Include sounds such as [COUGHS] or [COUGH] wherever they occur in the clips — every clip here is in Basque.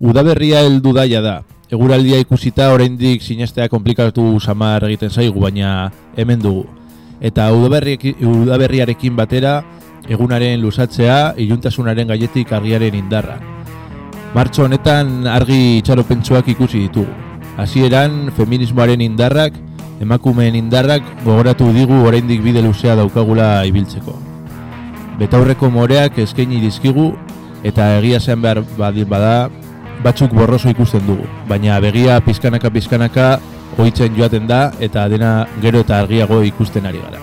Udaberria heldu daia da. Eguraldia ikusita oraindik sinestea komplikatu samar egiten zaigu, baina hemen dugu. Eta udaberriarekin batera, egunaren lusatzea, iluntasunaren gaietik argiaren indarra. Martxo honetan argi itxaropentsuak ikusi ditugu. Hasieran feminismoaren indarrak, emakumeen indarrak gogoratu digu oraindik bide luzea daukagula ibiltzeko. Betaurreko moreak eskaini dizkigu eta egia zen behar bada batzuk borroso ikusten dugu, baina begia pizkanaka pizkanaka ohitzen joaten da eta dena gero eta argiago ikusten ari gara.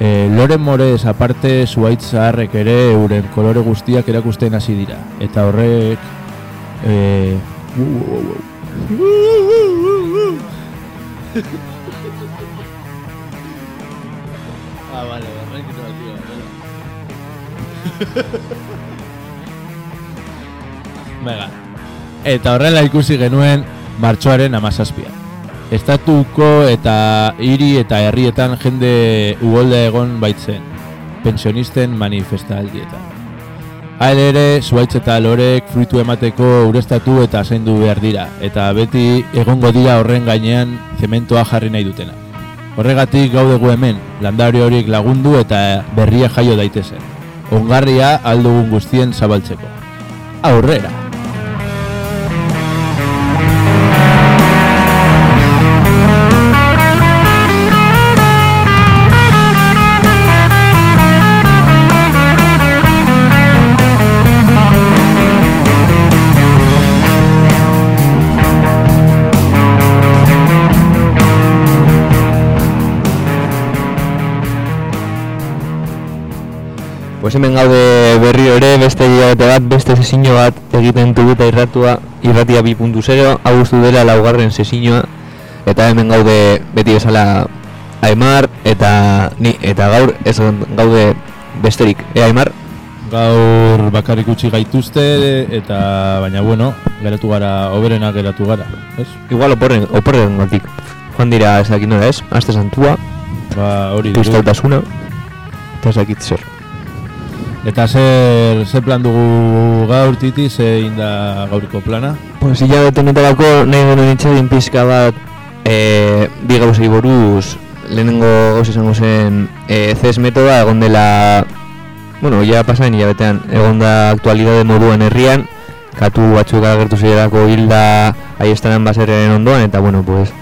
E, Loren Morez aparte zuaitz zaharrek ere euren kolore guztiak erakusten hasi dira. Eta horrek... E, ah, vale, no, tío. [LAUGHS] Mega. Eta horrela ikusi genuen martxoaren amazazpia. Estatuko eta hiri eta herrietan jende ugolda egon baitzen, pensionisten manifestaldietan. Hael ere, zuaitz eta lorek fruitu emateko urestatu eta zaindu behar dira, eta beti egongo dira horren gainean zementoa jarri nahi dutena. Horregatik gaudegu hemen, landari horiek lagundu eta berria jaio daitezen. Ongarria aldugun guztien zabaltzeko. Aurrera! Pues hemen gaude berri ere, beste hilabete bat, beste sesiño bat egiten dugu eta irratua, irratia bi puntu zero, augustu dela laugarren sesiñoa, eta hemen gaude beti bezala Aimar, eta ni, eta gaur ez gaude besterik, e Aimar? Gaur bakarrik utzi gaituzte, eta baina bueno, geratu gara, oberena geratu gara, ez? Igual oporren, oporren gatik, joan dira ezakin nola ez, aste santua, ba, hori kristautasuna, eta ezakit zer. Eta zer, zer plan dugu gaur titi, zein da gauriko plana? Pues illa betenetarako nahi gero nitxadin pizka bat e, bi gauzei buruz. Lehenengo gauz izango zen e, CES metoda egon dela bueno, ja pasain illa betean egon da aktualidade moduan herrian. Katu batzuk agertu zirelako hilda aiestanan baserren ondoan eta bueno, pues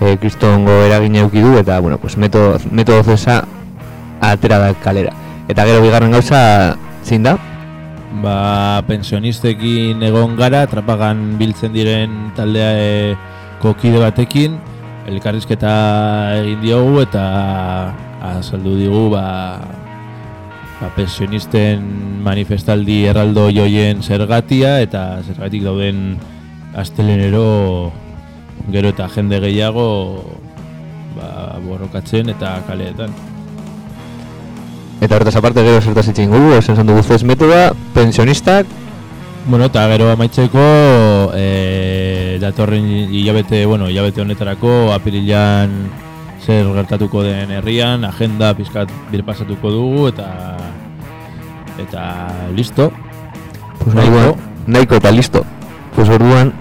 e, kristongo eragin du eta bueno, pues metodo, metodo CESa atera da kalera Eta gero bigarren gauza zein da? Ba, pensionistekin egon gara, trapagan biltzen diren taldea e, kokide batekin, elkarrizketa egin diogu eta azaldu digu ba, ba, pensionisten manifestaldi erraldo joien zergatia eta zergatik dauden astelenero gero eta jende gehiago ba, borrokatzen eta kaleetan. Eta horretaz aparte gero zertaz itxin gugu, esan zan dugu zez metoda, pensionistak Bueno, eta gero amaitzeko e, datorren hilabete, bueno, hilabete honetarako apirilan zer gertatuko den herrian, agenda pizkat birpasatuko dugu eta eta listo. Pues nahiko, nahiko eta listo. Pues orduan,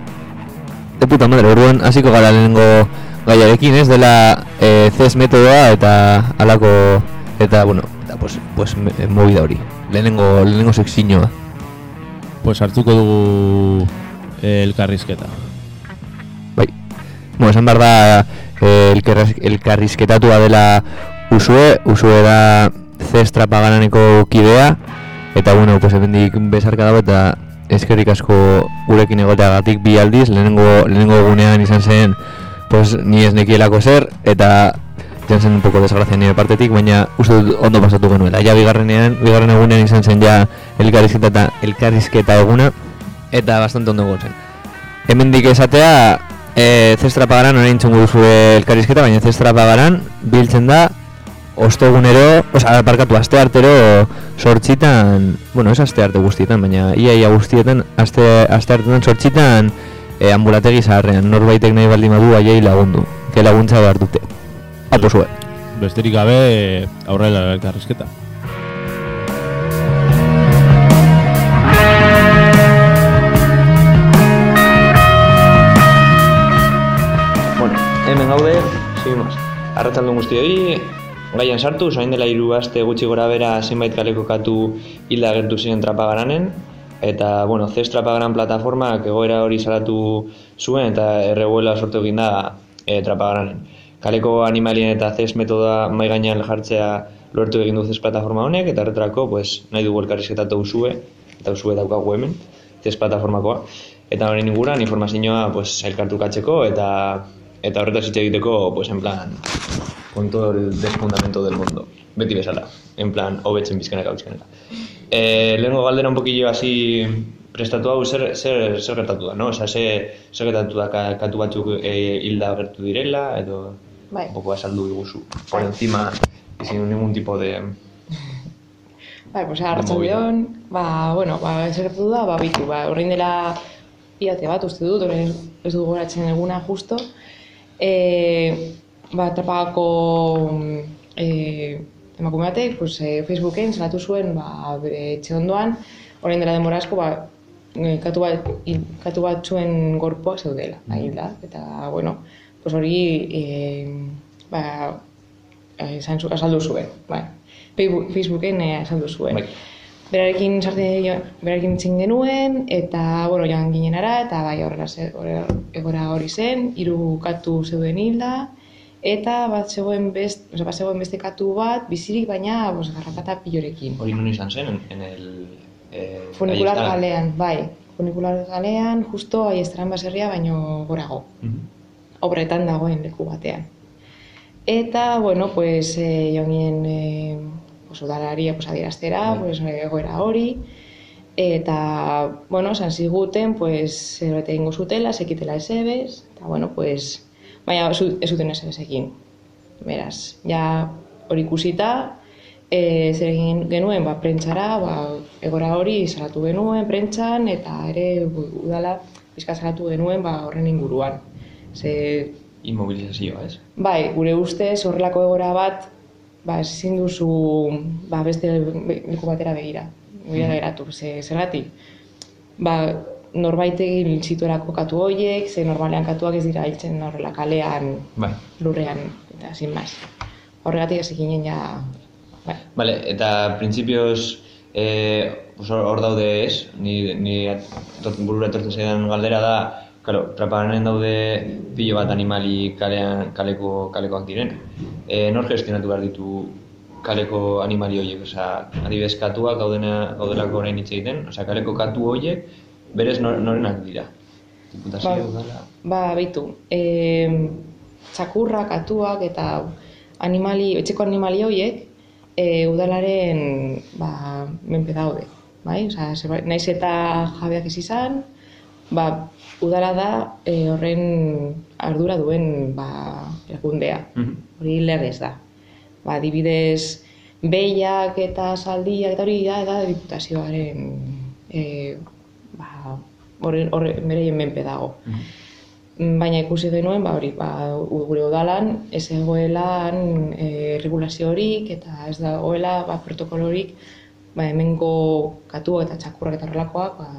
de puta madre, orduan hasiko gara lehenengo gaiarekin, ez dela e, CES metodoa eta alako, eta bueno, eta pues, pues movida hori. Lehenengo, lehenengo sexiñoa. Pues hartuko dugu eh, elkarrizketa. Bai. Bueno, esan behar da eh, elkarrizketatua dela usue, usue da zestra pagananeko kidea, eta bueno, pues ebendik besarka dago eta eskerrik asko gurekin egoteagatik bi aldiz, lehenengo, lehenengo egunean izan zen pues, ni ez nekielako zer, eta jan zen un poco desgrazia nire partetik, baina uste dut ondo pasatu genuela. Ja bigarrenean, bigarren egunean izan zen ja elkarrizketa eta elkarrizketa eguna, eta bastante ondo egon zen. Hemen dik esatea, e, zestra pagaran orain txungu duzu elkarrizketa, baina zestra pagaran biltzen da ostegunero, oza, parkatu, aste artero sortxitan, bueno, ez aste arte guztietan, baina ia ia guztietan, aste, aste artetan sortxitan e, ambulategi zaharrean, norbaitek nahi baldin badu aiei lagundu, ke laguntza behar dute. Ah, apo zuen. Besterik gabe aurrela elkarrizketa. Bueno, hemen gaude, seguimos. Arratzaldu guzti hori, gaian sartu, soain dela hiru aste gutxi gora bera zenbait kaleko katu hilda gertu ziren trapagaranen, eta, bueno, CES Trapagaran plataformak egoera hori salatu zuen eta erreguela sortu egin da e, trapagaranen. Kaleko animalien eta CES metoda mai gainean jartzea lortu egin du CES plataforma honek, eta erretrako, pues, nahi dugu elkarrizketatu usue, eta usue daukagu hemen, CES plataformakoa. Eta horren inguran informazioa pues, elkartukatzeko eta eta horretaz hitz egiteko, pues, en plan, con todo el desfundamento del mundo. Beti bezala, en plan, hobetzen bizkanaka bizkanaka. Eh, lehenko galdera un poquillo así prestatu hau zer, zer, zer gertatu da, no? Osa, zer, zer gertatu da ka- katu batzuk e, hilda gertu direla, edo Bai. un poco asaldu diguzu. Por encima, y sin ningún tipo de... [LAUGHS] Bai, pues arratsaldeon, ba, bueno, ba, zer gertatu da, ba, bitu, ba, orain dela iate bat uste dut, orain ez, dugu goratzen eguna justo. E, ba, trapagako e, emakume batek, pues, e, Facebooken salatu zuen, ba, bere etxe ondoan, orain dela denbora asko, ba, e, katu bat, katu batzuen gorpuak zeudela, hilda, eta, bueno, pues hori, e, ba, esan zu, azaldu zuen, bai. Facebook- Facebooken eh, azaldu zuen. Bai. Berarekin sarte berarekin itzin genuen eta bueno, joan ginenara eta bai horrela egora hori zen, hiru katu zeuden hilda eta bat zegoen best, osea, bat zegoen beste katu bat bizirik baina bos garrapata pilorekin. Hori non izan zen, en, en el... Eh, Funikular Ayestara? galean, bai. Funikular galean, justo aiestran baserria baino gorago. Mhm. Obretan dagoen leku batean. Eta, bueno, pues, eh, joan ginen, eh, pues, udalari pues, adieraztera, Bai. pues, egoera hori, eta, bueno, esan ziguten, pues, zerbait egingo zutela, sekitela esebez, eta, bueno, pues, baina ez zuten esebezekin. Beraz, ja hori ikusita, e, zer egin genuen, ba, prentsara, ba, egora hori salatu genuen prentsan, eta ere udala pizka salatu genuen ba, horren inguruan. Ze, Inmobilizazioa, ez? bai, gure ustez horrelako egora bat, ba, ezin duzu ba, beste leku batera begira. Begira geratu, ze, zergatik? Ba, norbait egin zituelako katu horiek, ze normalean katuak ez dira hiltzen horrela kalean, Bai. lurrean, eta sin más. Horregatik ez ginen ja, bai. Vale, eta printzipioz eh, hor, daude ez, ni, ni burura etortzen zaidan galdera da, claro, trapaganen daude pilo bat animali kalean, kaleko, kalekoak diren. E, nor gestionatu behar ditu kaleko animali horiek, osea, adibidez katuak gaudena, gaudelako orain hitz egiten, osea, kaleko katu horiek berez nor, norenak dira. Diputazio, Ba. udala... Ba, beitu, e, txakurrak, atuak eta animali, etxeko animali horiek e, udalaren ba, menpe daude. Bai? Osea, zerbait- naiz eta jabeak ez izan, ba, udala da e, horren ardura duen ba, erakundea. Mhm. Hori legez da. Ba, adibidez, behiak eta zaldiak eta hori da, da diputazioaren e, ba, bereien menpe dago. Mm, Baina ikusi genuen, ba, hori, ba, gure udalan ez egoelan e, regulaziorik eta ez dagoela ba, protokolorik ba, hemengo katuak eta txakurrak eta horrelakoak ba,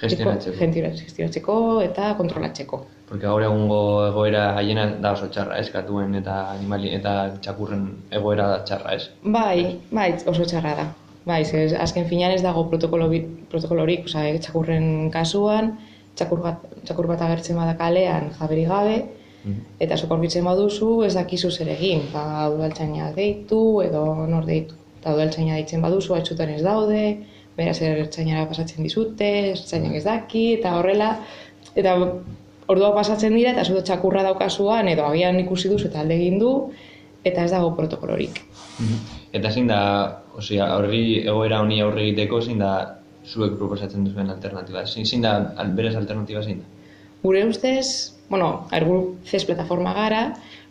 Gestionatzeko. gestio- gestionatzeko eta kontrolatzeko. Porque gaur egungo egoera haiena da oso txarra, ez? Katuen eta animali eta txakurren egoera da txarra, ez? Bai, bai, oso txarra da. Bai, ze azken finean ez dago protokolo protokolorik, osea, txakurren kasuan, txakur bat, txakur bat agertzen bada kalean jaberi gabe, eta zuk aurkitzen baduzu, ez dakizu zer egin, ba, udaltzaina deitu edo nor deitu. Eta udaltzaina deitzen baduzu, atxutan ez daude, beraz ertzainara pasatzen dizute, ertzainak ez daki, eta horrela, eta ordua pasatzen dira, eta zuto txakurra daukazuan, edo agian ikusi duzu eta alde egin du, eta ez dago protokolorik. Eta zein da, osea, horri egoera honi aurre egiteko zein da zuek proposatzen duzuen alternatiba? Zein, zein da, berez alternatiba zein da? Gure ustez, bueno, ergu CES plataforma gara,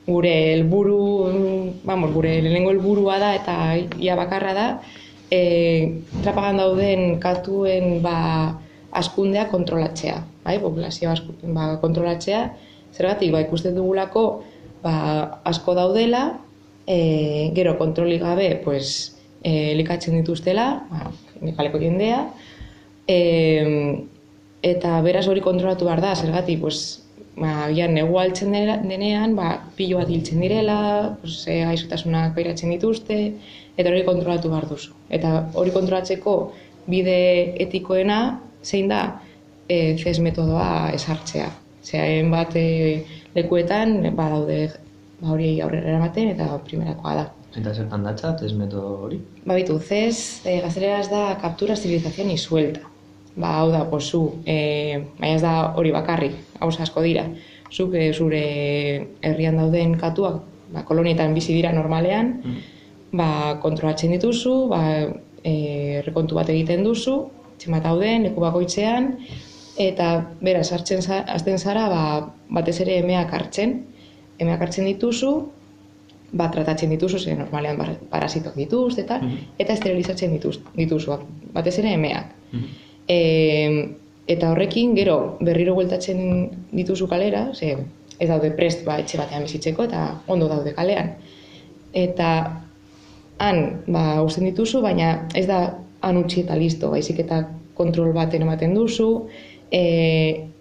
gure helburu, mm, vamos, gure lehenengo helburua da eta ia bakarra da, e, trapagan dauden katuen ba, askundea kontrolatzea, bai, populazio asku, ba, kontrolatzea, zergatik, ba, ikusten dugulako, ba, asko daudela, e, gero kontrolik gabe, pues, e, likatzen dituztela, ba, kaleko jendea, e, eta beraz hori kontrolatu behar da, zergatik, pues, ba, agian negu altzen denean, ba, pilo bat hiltzen direla, pues, e, gaixotasunak pairatzen dituzte, eta hori kontrolatu behar duzu. Eta hori kontrolatzeko bide etikoena, zein da, e, CES metodoa esartzea. Zeraen bat e, lekuetan, ba, daude ba, hori aurrera eramaten, eta primerakoa da. Eta zertan datza, test metodo hori? Ba, bitu, CES, e, gazteleraz da captura, estilización y suelta. Ba, hau da, pues, zu, e, baina ez da hori bakarrik, hau asko dira. Zuk e, zure herrian dauden katuak, ba, kolonietan bizi dira normalean, ba, kontrolatzen dituzu, ba, e, rekontu bat egiten duzu, zenbat dauden, leku bakoitzean, eta bera, sartzen azten zara, ba, batez ere emeak hartzen, emeak hartzen dituzu, ba, tratatzen dituzu, ze normalean parasitok dituzte, eta, eta esterilizatzen dituz, dituzu, batez ere emeak. E, eta horrekin, gero, berriro bueltatzen dituzu kalera, ze ez daude prest ba, etxe batean bizitzeko, eta ondo daude kalean. Eta han, ba, uzten dituzu, baina ez da han utzi eta listo, baizik eta kontrol baten ematen duzu, e,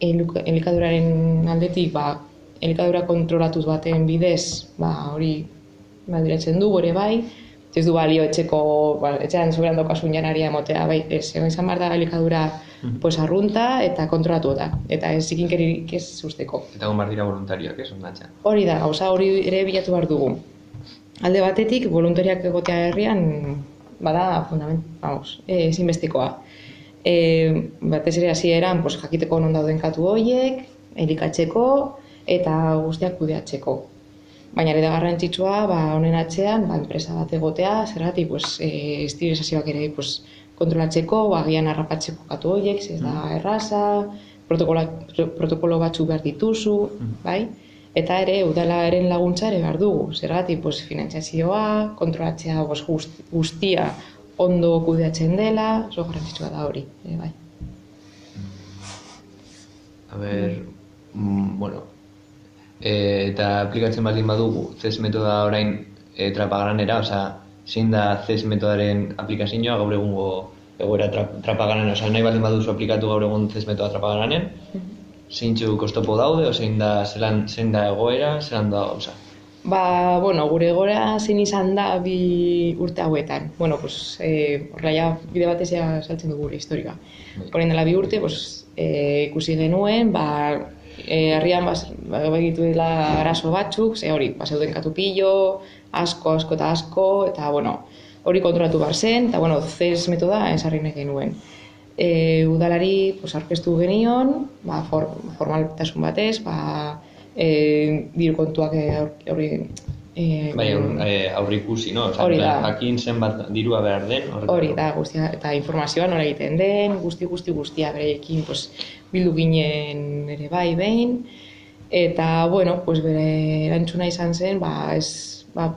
elikaduraren aldetik, ba, elikadura kontrolatuz baten bidez, ba, hori baldiratzen du ere bai, ez du balio etxeko, ba, etxean soberan daukasun janaria emotea, bai, ez, izan behar da elikadura pues, arrunta eta kontrolatu da, eta ez zikinkerik ez usteko. Eta behar dira voluntarioak, ez, ondatxa. Hori da, gauza hori ere bilatu behar dugu. Alde batetik, voluntariak egotea herrian, bada, fundament, vamos, e, ezinbestekoa. E, batez ere hasieran pues, jakiteko non dauden katu horiek, elikatzeko eta guztiak kudeatzeko. Baina ere da garrantzitsua, ba, honen atzean, ba, enpresa bat egotea, zergatik, pues, e, esterilizazioak ere pues, kontrolatzeko, agian harrapatzeko katu horiek, ez da erraza, protokolo, batzuk behar dituzu, bai? Eta ere, udalaren laguntza ere behar dugu, zergatik, pues, finantzazioa, kontrolatzea pues, guzti- guztia ondo kudeatzen dela, oso garrantzitsua da hori, ere bai. A ber, mm, bueno, e, eta aplikatzen baldin badugu CES metoda orain e, trapagranera, osea, zein da CES metodaren aplikazioa gaur egungo egoera tra, trapagaran, osea, nahi baldin baduzu aplikatu gaur egun CES metoda trapagaranen, zeintzu kostopo daude, o zein da, zelan, zein da egoera, zelan da, osea, Ba, bueno, gure gora zein izan da bi urte hauetan. Bueno, pues, eh, horrela ja, bide batez ja saltzen dugu gure historia. Orain dela bi urte, pues, eh, ikusi genuen, ba, eh, herrian bas, ba, dela arazo batzuk, ze hori, ba, zeuden katupillo, asko, asko eta asko, eta, bueno, hori kontrolatu bar zen, eta, bueno, CES metoda esarri nahi genuen. E, udalari pues, aurkeztu genion, ba, for, formaltasun batez, ba, e, diru kontuak e, hori... E, bai, e, aurrikusi, no? Osea, Hori da. jakin zenbat dirua behar den. Hori da, guztia, eta informazioa nola egiten den, guzti guzti guztia bereekin pues, bildu ginen ere bai behin, eta, bueno, pues, bere erantzuna izan zen, ba, ez, ba,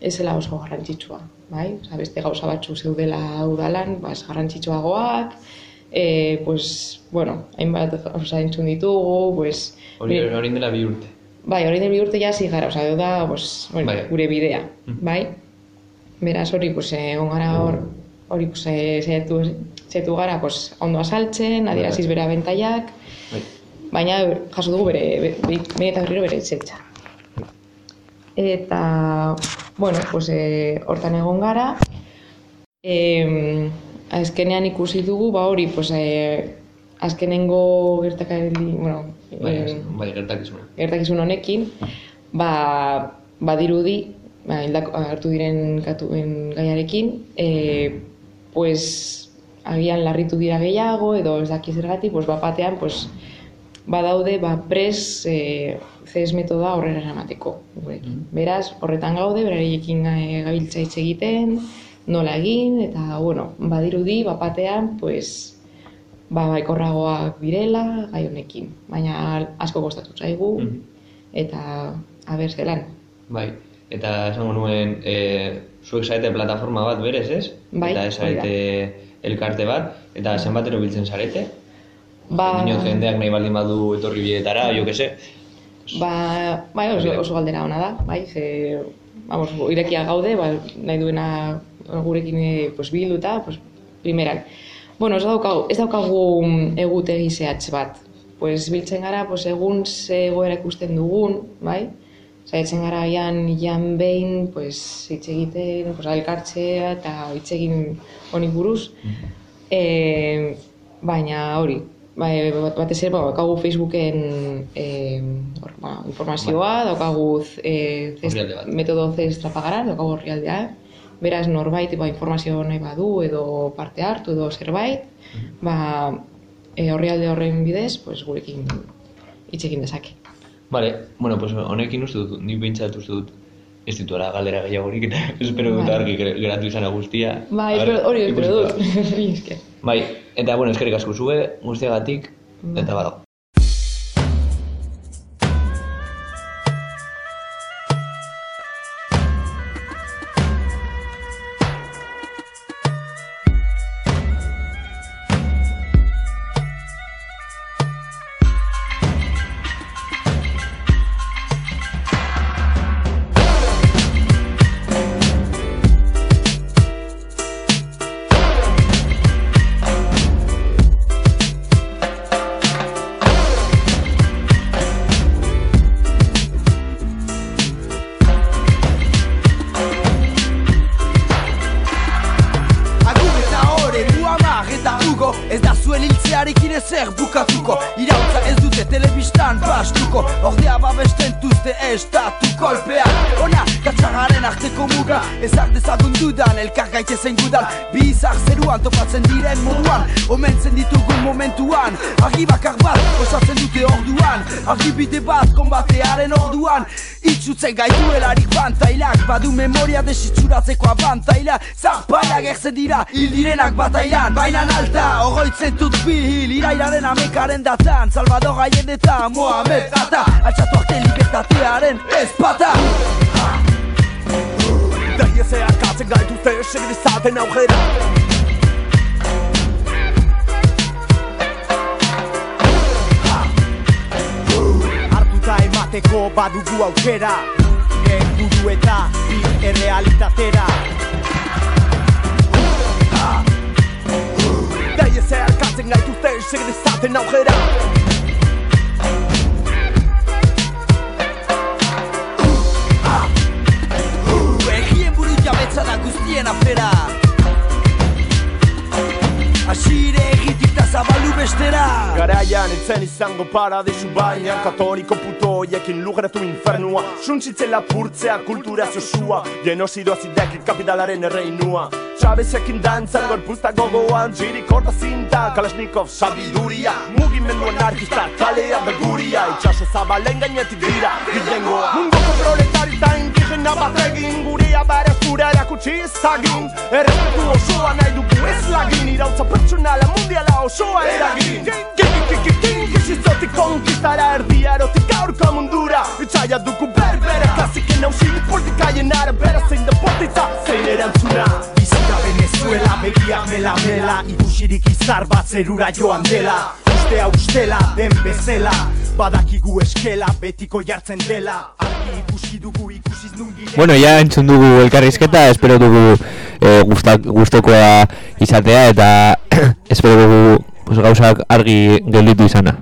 ez zela oso garrantzitsua, bai? Osa, beste gauza batzu zeudela udalan, ba, ez garrantzitsuagoak, e, pues, bueno, hainbat gauza entzun ditugu, pues, Hori orain dela bi urte. Bai, orain dela bi urte ja hasi gara, osea, da, pues, bueno, Bai. gure bidea, Mhm. bai? Beraz, hori, pues, egon gara hor, hori, pues, eh, saiatu, saiatu gara, pues, ondo asaltzen, adieraziz bere abentaiak, Bai. baina jaso dugu bere, be- be- behin eta berriro bere etxetxa. Eta, bueno, pues, eh, hortan egon gara, eh, azkenean ikusi dugu, ba hori, pues, eh, azkenengo gertakari, bueno, Bai, eh, bai, gertakizuna. gertakizun honekin, ba, badirudi, ba, hildako, hartu diren katuen gaiarekin, e, pues, agian larritu dira gehiago, edo ez daki zergatik, pues, bapatean, pues, badaude, ba, pres, e, CES metoda horrera eramateko. gurekin. Beraz, horretan gaude, beraiekin e, gabiltza hitz egiten, nola egin, eta, bueno, badirudi, bapatean, pues, ba, baikorragoak direla gai honekin. Baina asko gustatu zaigu, Mhm. eta aber zelan. Bai, eta esango nuen, e, zuek zarete plataforma bat berez, ez? Bai, Eta ez zarete elkarte bat, eta zenbatero biltzen zarete? Ba, Dino jendeak nahi baldin badu etorri bietara, jo que se. ba, bai, oso, oso galdera ona da, bai, ze, vamos, irekia gaude, ba, nahi duena gurekin pues, bilduta, pues, primeran. Bueno, ez daukagu, ez daukagu mm, egutegi zehatz bat. pues, biltzen gara, pues, egun ze egoera ikusten dugun, bai? Zaitzen gara ian, ian behin, pues, hitz egiten, pues, elkartzea eta hitz egin honi buruz. E, baina hori, bai, bat- batez ere, ba, daukagu Facebooken e, hor, ba, informazioa, daukagu e, zest- metodo zestrapagara, daukagu orrialdea, beraz norbait ba, informazio nahi badu edo parte hartu edo zerbait, ba, e, orrialde horren bidez, pues, gurekin hitz egin dezake. Vale, bueno, pues honekin uste dut, ni behintzat uste dut ez dituela galdera gehiagorik eta [LAUGHS] espero dut argi ger- geratu izana guztia. Bai, espero, hori espero dut. [LAUGHS] Bai, eta bueno, eskerrik asko zue guztiagatik Bai. eta badago. Memoria desitxuratzeko abantaila Zarpaila gertzen dira, hil direnak batailan Bainan alta, oroitzen dut bi hil Irailaren amekaren datan Salvador Allende eta Mohamed Ata Altxatu arte libertatearen ezpata. Daiezeak katzen gaituzte segrizaten aujera emateko badugu aukera and now head out. Etzen izango paradisu baina Katoliko puto hoiekin lugeratu infernua. Suntzitzen lapurtzea kultura zosua Genosidoa zideki kapitalaren erreinua. Chavezekin dantzan gorpuzta gogoan Jirik horta zinta, Kalashnikov sabiduria Mugimendu anarkista, kalea beguria Itxaso zabalen gainetik dira, gilengoa Mungoko proletari eta indigena bat egin Gurea zura erakutsi ezagin Errespetu osoa nahi dugu ez lagin. Irautza pertsonala mundiala osoa eragin. Gizizotik konkistara erdia erotik gaurko mundura. Itxaia dugu berbera klasiken hausin Politikaien arabera zein da potitza zein erantzuna. Bizita Venezuela begia mela mela. Ikusirik izar bat zerura joan dela. Ustea ustela den bezela. Badakigu eskela betiko jartzen dela. Argi ikusi dugu Bueno, ja entzun dugu elkarrizketa, espero dugu e, gustak, gustokoa izatea eta [CLEARS THROAT] espero dugu pues, gauzak argi gelditu izana.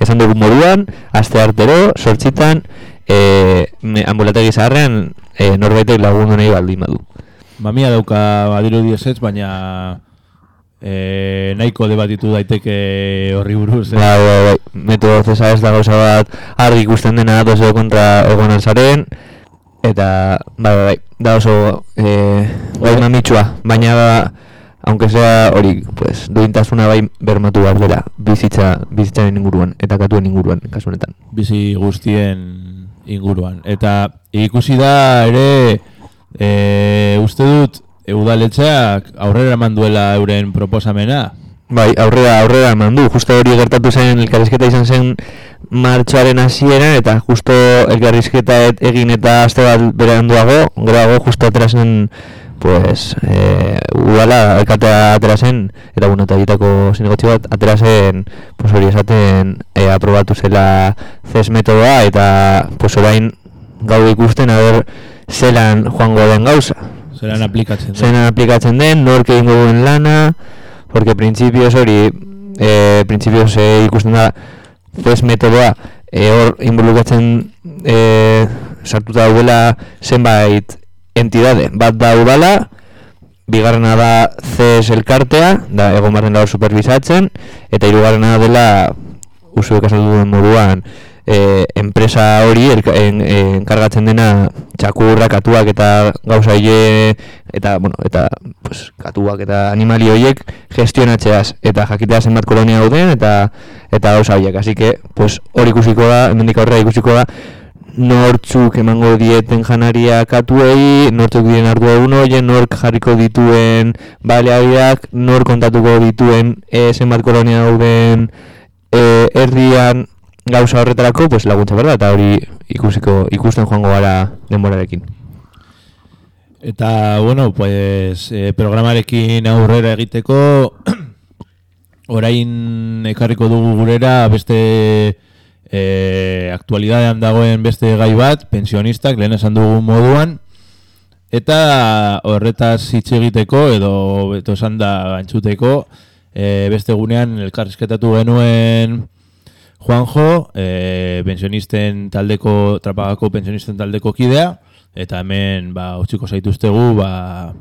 Esan dugu moduan, aste artero, sortzitan, e, me, ambulategi zaharrean e, norbaitek lagundu nahi baldin badu. Mamia dauka badiru diesetz, baina e, nahiko debatitu daiteke horri buruz. Eh? Bai, bai, bai, metodo zesa ez da gauza bat argi ikusten dena datoz edo kontra egonan zaren, eta bai, bai, bai, da oso e, bai mamitsua, baina ba, aunque sea hori, pues, duintasuna bai bermatu behar dela bizitza, bizitzaren inguruan, eta katuen inguruan, kasu honetan. bizi guztien inguruan. Eta ikusi da ere, e, uste dut, e, udaletxeak aurrera eman duela euren proposamena. Bai, aurrera, aurrera eman du, justo hori gertatu zen elkarrizketa izan zen martxoaren hasieran eta justo elkarrizketa et- egin eta aste bat beranduago, geroago justo atera zen pues, e, udala alkatea atera zen, eta bueno, eta egitako zinegotzi bat, atera zen, pues hori esaten e, aprobatu zela CES metodoa, eta pues orain gaude ikusten, a ber, zelan joango den gauza. Zeran aplikatzen da. Zelan aplikatzen den, nork egingo duen lana, porque principios hori, eh, principios eh, ikusten da, CES metodoa e, hor involukatzen e, sartuta daudela zenbait entidade. Bat da udala, bigarrena da CES elkartea, da egon barren da hor supervisatzen, eta hirugarrena dela usu ekasatu duen moduan e, enpresa hori en, enkargatzen dena txakurra katuak eta gauza hile eta, bueno, eta pues, katuak eta animali horiek gestionatzeaz eta jakitea zenbat kolonia dauden eta eta gauza horiek, así que pues, hori ikusiko da, hemendik aurrera ikusiko da nortzuk emango dieten janaria katuei, nortzuk diren ardu egun horien, nork jarriko dituen baleabiak, nor kontatuko dituen e, zenbat kolonia dauden e, herrian gauza horretarako pues laguntza berda eta hori ikusiko ikusten joango gara denborarekin. Eta bueno, pues eh, programarekin aurrera egiteko [CLEARS THROAT] orain ekarriko dugu gurera beste eh, aktualidadean dagoen beste gai bat, pensionistak lehen esan dugu moduan eta horretaz hitz egiteko edo beto esan da entzuteko eh, beste gunean elkarrizketatu genuen Juanjo, e, pensionisten taldeko, trapagako pensionisten taldeko kidea, eta hemen, ba, utxiko zaituztegu, ba,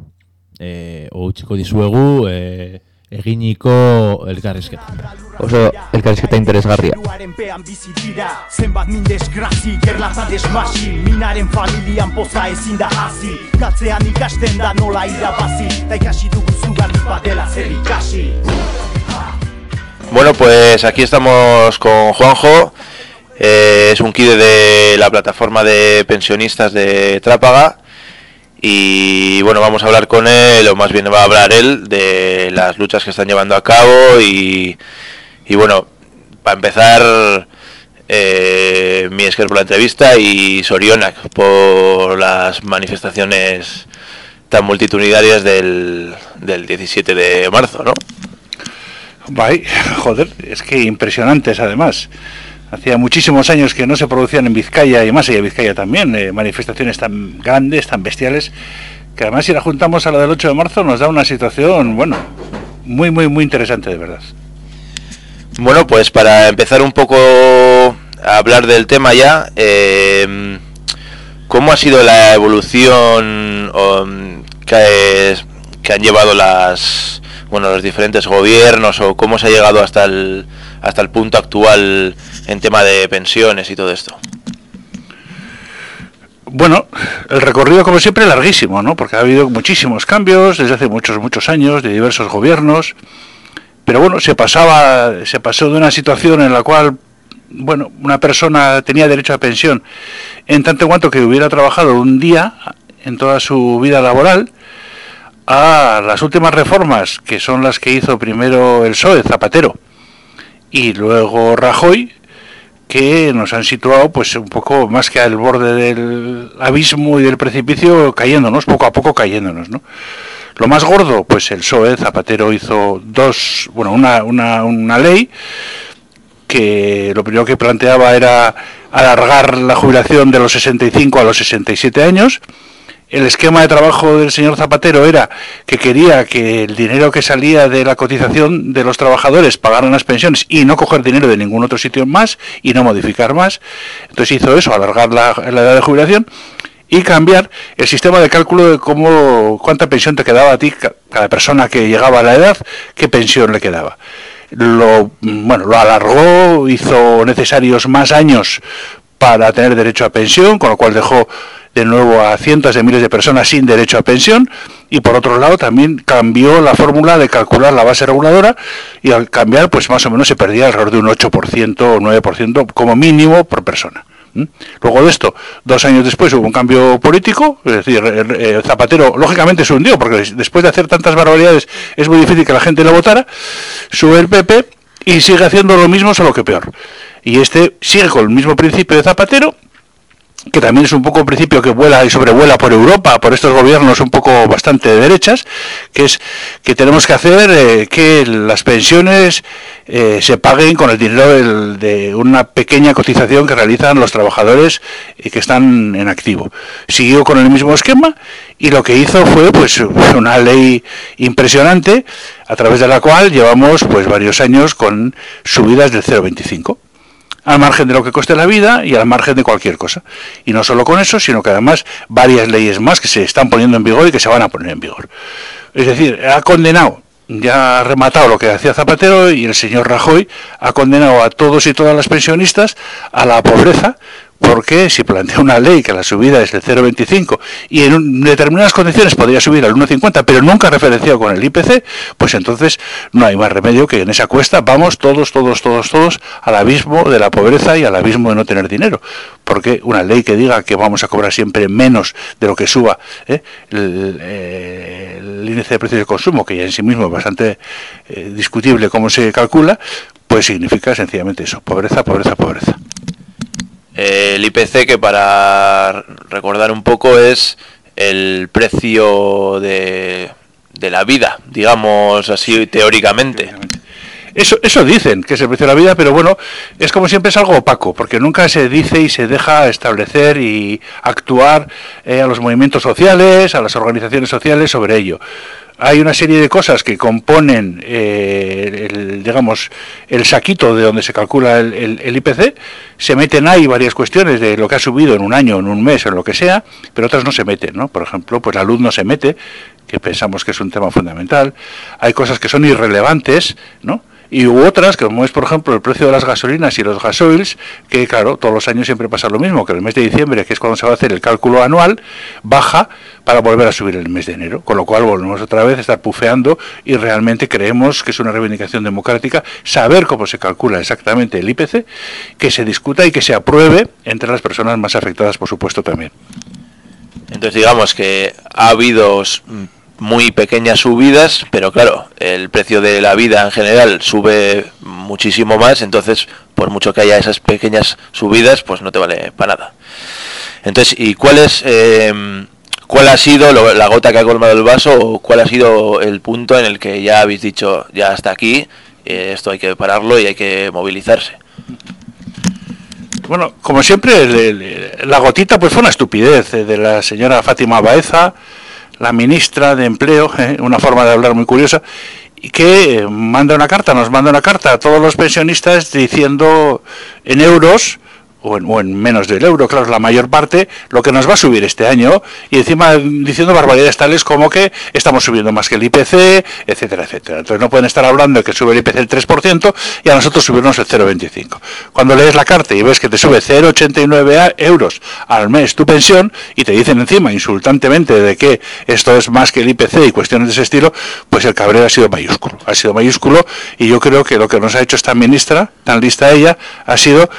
e, utxiko dizuegu, e, eginiko elkarrizketa. Oso elkarrizketa interesgarria. Zenbat min desgrazi, gerlata desmasi Minaren familian poza ezin da hasi Katzean ikasten da nola irabazi Ta ikasi dugu zugar dela zer ikasi Bueno, pues aquí estamos con Juanjo, eh, es un kide de la plataforma de pensionistas de Trápaga. Y bueno, vamos a hablar con él, o más bien va a hablar él, de las luchas que están llevando a cabo. Y, bueno, para empezar, eh, mi es por la entrevista y Sorionak por las manifestaciones tan multitudinarias del, del 17 de marzo, ¿no? Bye, joder, es que impresionantes además. Hacía muchísimos años que no se producían en Vizcaya y más allá de Vizcaya también eh, manifestaciones tan grandes, tan bestiales, que además si la juntamos a la del 8 de marzo nos da una situación, bueno, muy, muy, muy interesante de verdad. Bueno, pues para empezar un poco a hablar del tema ya, eh, ¿cómo ha sido la evolución que, que han llevado las bueno, los diferentes gobiernos o cómo se ha llegado hasta el, hasta el punto actual en tema de pensiones y todo esto? Bueno, el recorrido como siempre larguísimo, ¿no? Porque ha habido muchísimos cambios desde hace muchos muchos años de diversos gobiernos. Pero bueno, se pasaba se pasó de una situación en la cual bueno, una persona tenía derecho a pensión en tanto en cuanto que hubiera trabajado un día en toda su vida laboral a las últimas reformas, que son las que hizo primero el PSOE, Zapatero, y luego Rajoy, que nos han situado pues un poco más que al borde del abismo y del precipicio, cayéndonos, poco a poco cayéndonos, ¿no? Lo más gordo, pues el PSOE, Zapatero hizo dos, bueno, una, una, una ley que lo primero que planteaba era alargar la jubilación de los 65 a los 67 años, el esquema de trabajo del señor Zapatero era que quería que el dinero que salía de la cotización de los trabajadores pagaran las pensiones y no coger dinero de ningún otro sitio más y no modificar más. Entonces hizo eso, alargar la, edad de jubilación y cambiar el sistema de cálculo de cómo cuánta pensión te quedaba a ti cada persona que llegaba a la edad, qué pensión le quedaba. Lo bueno, lo alargó, hizo necesarios más años para tener derecho a pensión, con lo cual dejó de nuevo a cientos de miles de personas sin derecho a pensión y por otro lado también cambió la fórmula de calcular la base reguladora y al cambiar pues más o menos se perdía alrededor de un 8% o 9% como mínimo por persona. Luego de esto, dos años después hubo un cambio político, es decir, Zapatero lógicamente se hundió, porque después de hacer tantas barbaridades es muy difícil que la gente lo votara, sube el PP y sigue haciendo lo mismo, solo que peor. Y este sigue con el mismo principio de Zapatero, que también es un poco un principio que vuela y sobrevuela por Europa, por estos gobiernos un poco bastante de derechas, que es que tenemos que hacer eh, que las pensiones eh, se paguen con el dinero de una pequeña cotización que realizan los trabajadores y que están en activo. Siguió con el mismo esquema y lo que hizo fue pues una ley impresionante a través de la cual llevamos pues varios años con subidas del 0,25 al margen de lo que cueste la vida y al margen de cualquier cosa. Y no solo con eso, sino que además varias leyes más que se están poniendo en vigor y que se van a poner en vigor. Es decir, ha condenado, ya ha rematado lo que hacía Zapatero y el señor Rajoy ha condenado a todos y todas las pensionistas a la pobreza porque si plantea una ley que la subida es del 0,25 y en determinadas condiciones podría subir al 1,50, pero nunca referenciado con el IPC, pues entonces no hay más remedio que en esa cuesta vamos todos, todos, todos, todos al abismo de la pobreza y al abismo de no tener dinero. Porque una ley que diga que vamos a cobrar siempre menos de lo que suba ¿eh? eh, el, índice de precios de consumo, que ya en sí mismo es bastante eh, discutible cómo se calcula, pues significa sencillamente eso, pobreza, pobreza, pobreza. Eh, el IPC, que para recordar un poco es el precio de, de la vida, digamos así teóricamente. Eso, eso dicen, que es el precio de la vida, pero bueno, es como siempre es algo opaco, porque nunca se dice y se deja establecer y actuar eh, a los movimientos sociales, a las organizaciones sociales sobre ello hay una serie de cosas que componen, eh, el, digamos, el saquito de donde se calcula el, IPC, se meten ahí varias cuestiones de lo que ha subido en un año, en un mes, en lo que sea, pero otras no se meten, ¿no? Por ejemplo, pues la luz no se mete, que pensamos que es un tema fundamental. Hay cosas que son irrelevantes, ¿no? Y otras, como es por ejemplo el precio de las gasolinas y los gasoils, que claro, todos los años siempre pasa lo mismo, que el mes de diciembre, que es cuando se va a hacer el cálculo anual, baja para volver a subir el mes de enero, con lo cual volvemos otra vez a estar pufeando y realmente creemos que es una reivindicación democrática saber cómo se calcula exactamente el IPC, que se discuta y que se apruebe entre las personas más afectadas, por supuesto, también. Entonces digamos que ha habido muy pequeñas subidas, pero claro, el precio de la vida en general sube muchísimo más, entonces por mucho que haya esas pequeñas subidas, pues no te vale para nada. Entonces, ¿y cuál es em, cuál ha sido la gota que ha colmado el vaso o cuál ha sido el punto en el que ya habéis dicho ya hasta aquí, eh, esto hay que pararlo y hay que movilizarse? Bueno, como siempre, la gotita pues fue una estupidez eh, de la señora Fátima Baeza, la ministra de Empleo, [LAUGHS] eh, una forma de hablar muy curiosa, y que eh, manda una carta, nos manda una carta a todos los pensionistas diciendo en euros o en, menos del euro, claro, la mayor parte, lo que nos va a subir este año, y encima diciendo barbaridades tales como que estamos subiendo más que el IPC, etcétera, etcétera. Entonces no pueden estar hablando de que sube el IPC el 3% y a nosotros subirnos el 0,25. Cuando lees la carta y ves que te sube 0,89 euros al mes tu pensión y te dicen encima insultantemente de que esto es más que el IPC y cuestiones de ese estilo, pues el cabreo ha sido mayúsculo. Ha sido mayúsculo y yo creo que lo que nos ha hecho esta ministra, tan lista ella, ha sido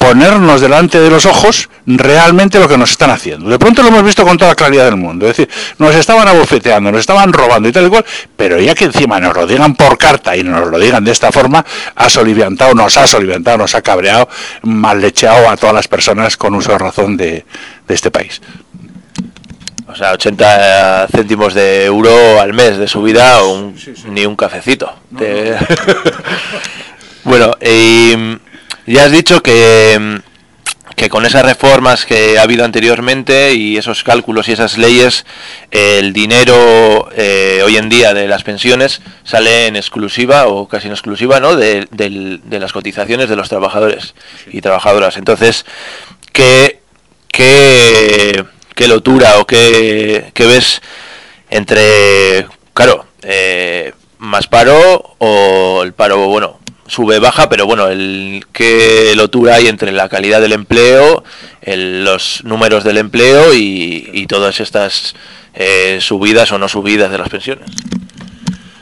ponernos delante de los ojos realmente lo que nos están haciendo. De pronto lo hemos visto con toda claridad del mundo. Es decir, nos estaban abofeteando, nos estaban robando y tal y cual, pero ya que encima nos lo digan por carta y nos lo digan de esta forma, ha soliviantado, nos ha soliviantado, nos ha cabreado, mal lecheado a todas las personas con uso de razón de, este país. O sea, 80 céntimos de euro al mes de subida o ni un cafecito. [LAUGHS] bueno, y ya has dicho que, que con esas reformas que ha habido anteriormente y esos cálculos y esas leyes, el dinero eh, hoy en día de las pensiones sale en exclusiva o casi en exclusiva ¿no? de, las cotizaciones de los trabajadores y trabajadoras. Entonces, ¿qué, qué, qué lotura o qué, qué ves entre, claro, eh, más paro o el paro, bueno, sube baja, pero bueno, el qué lotura hay entre la calidad del empleo, los números del empleo y, todas estas eh, subidas o no subidas de las pensiones.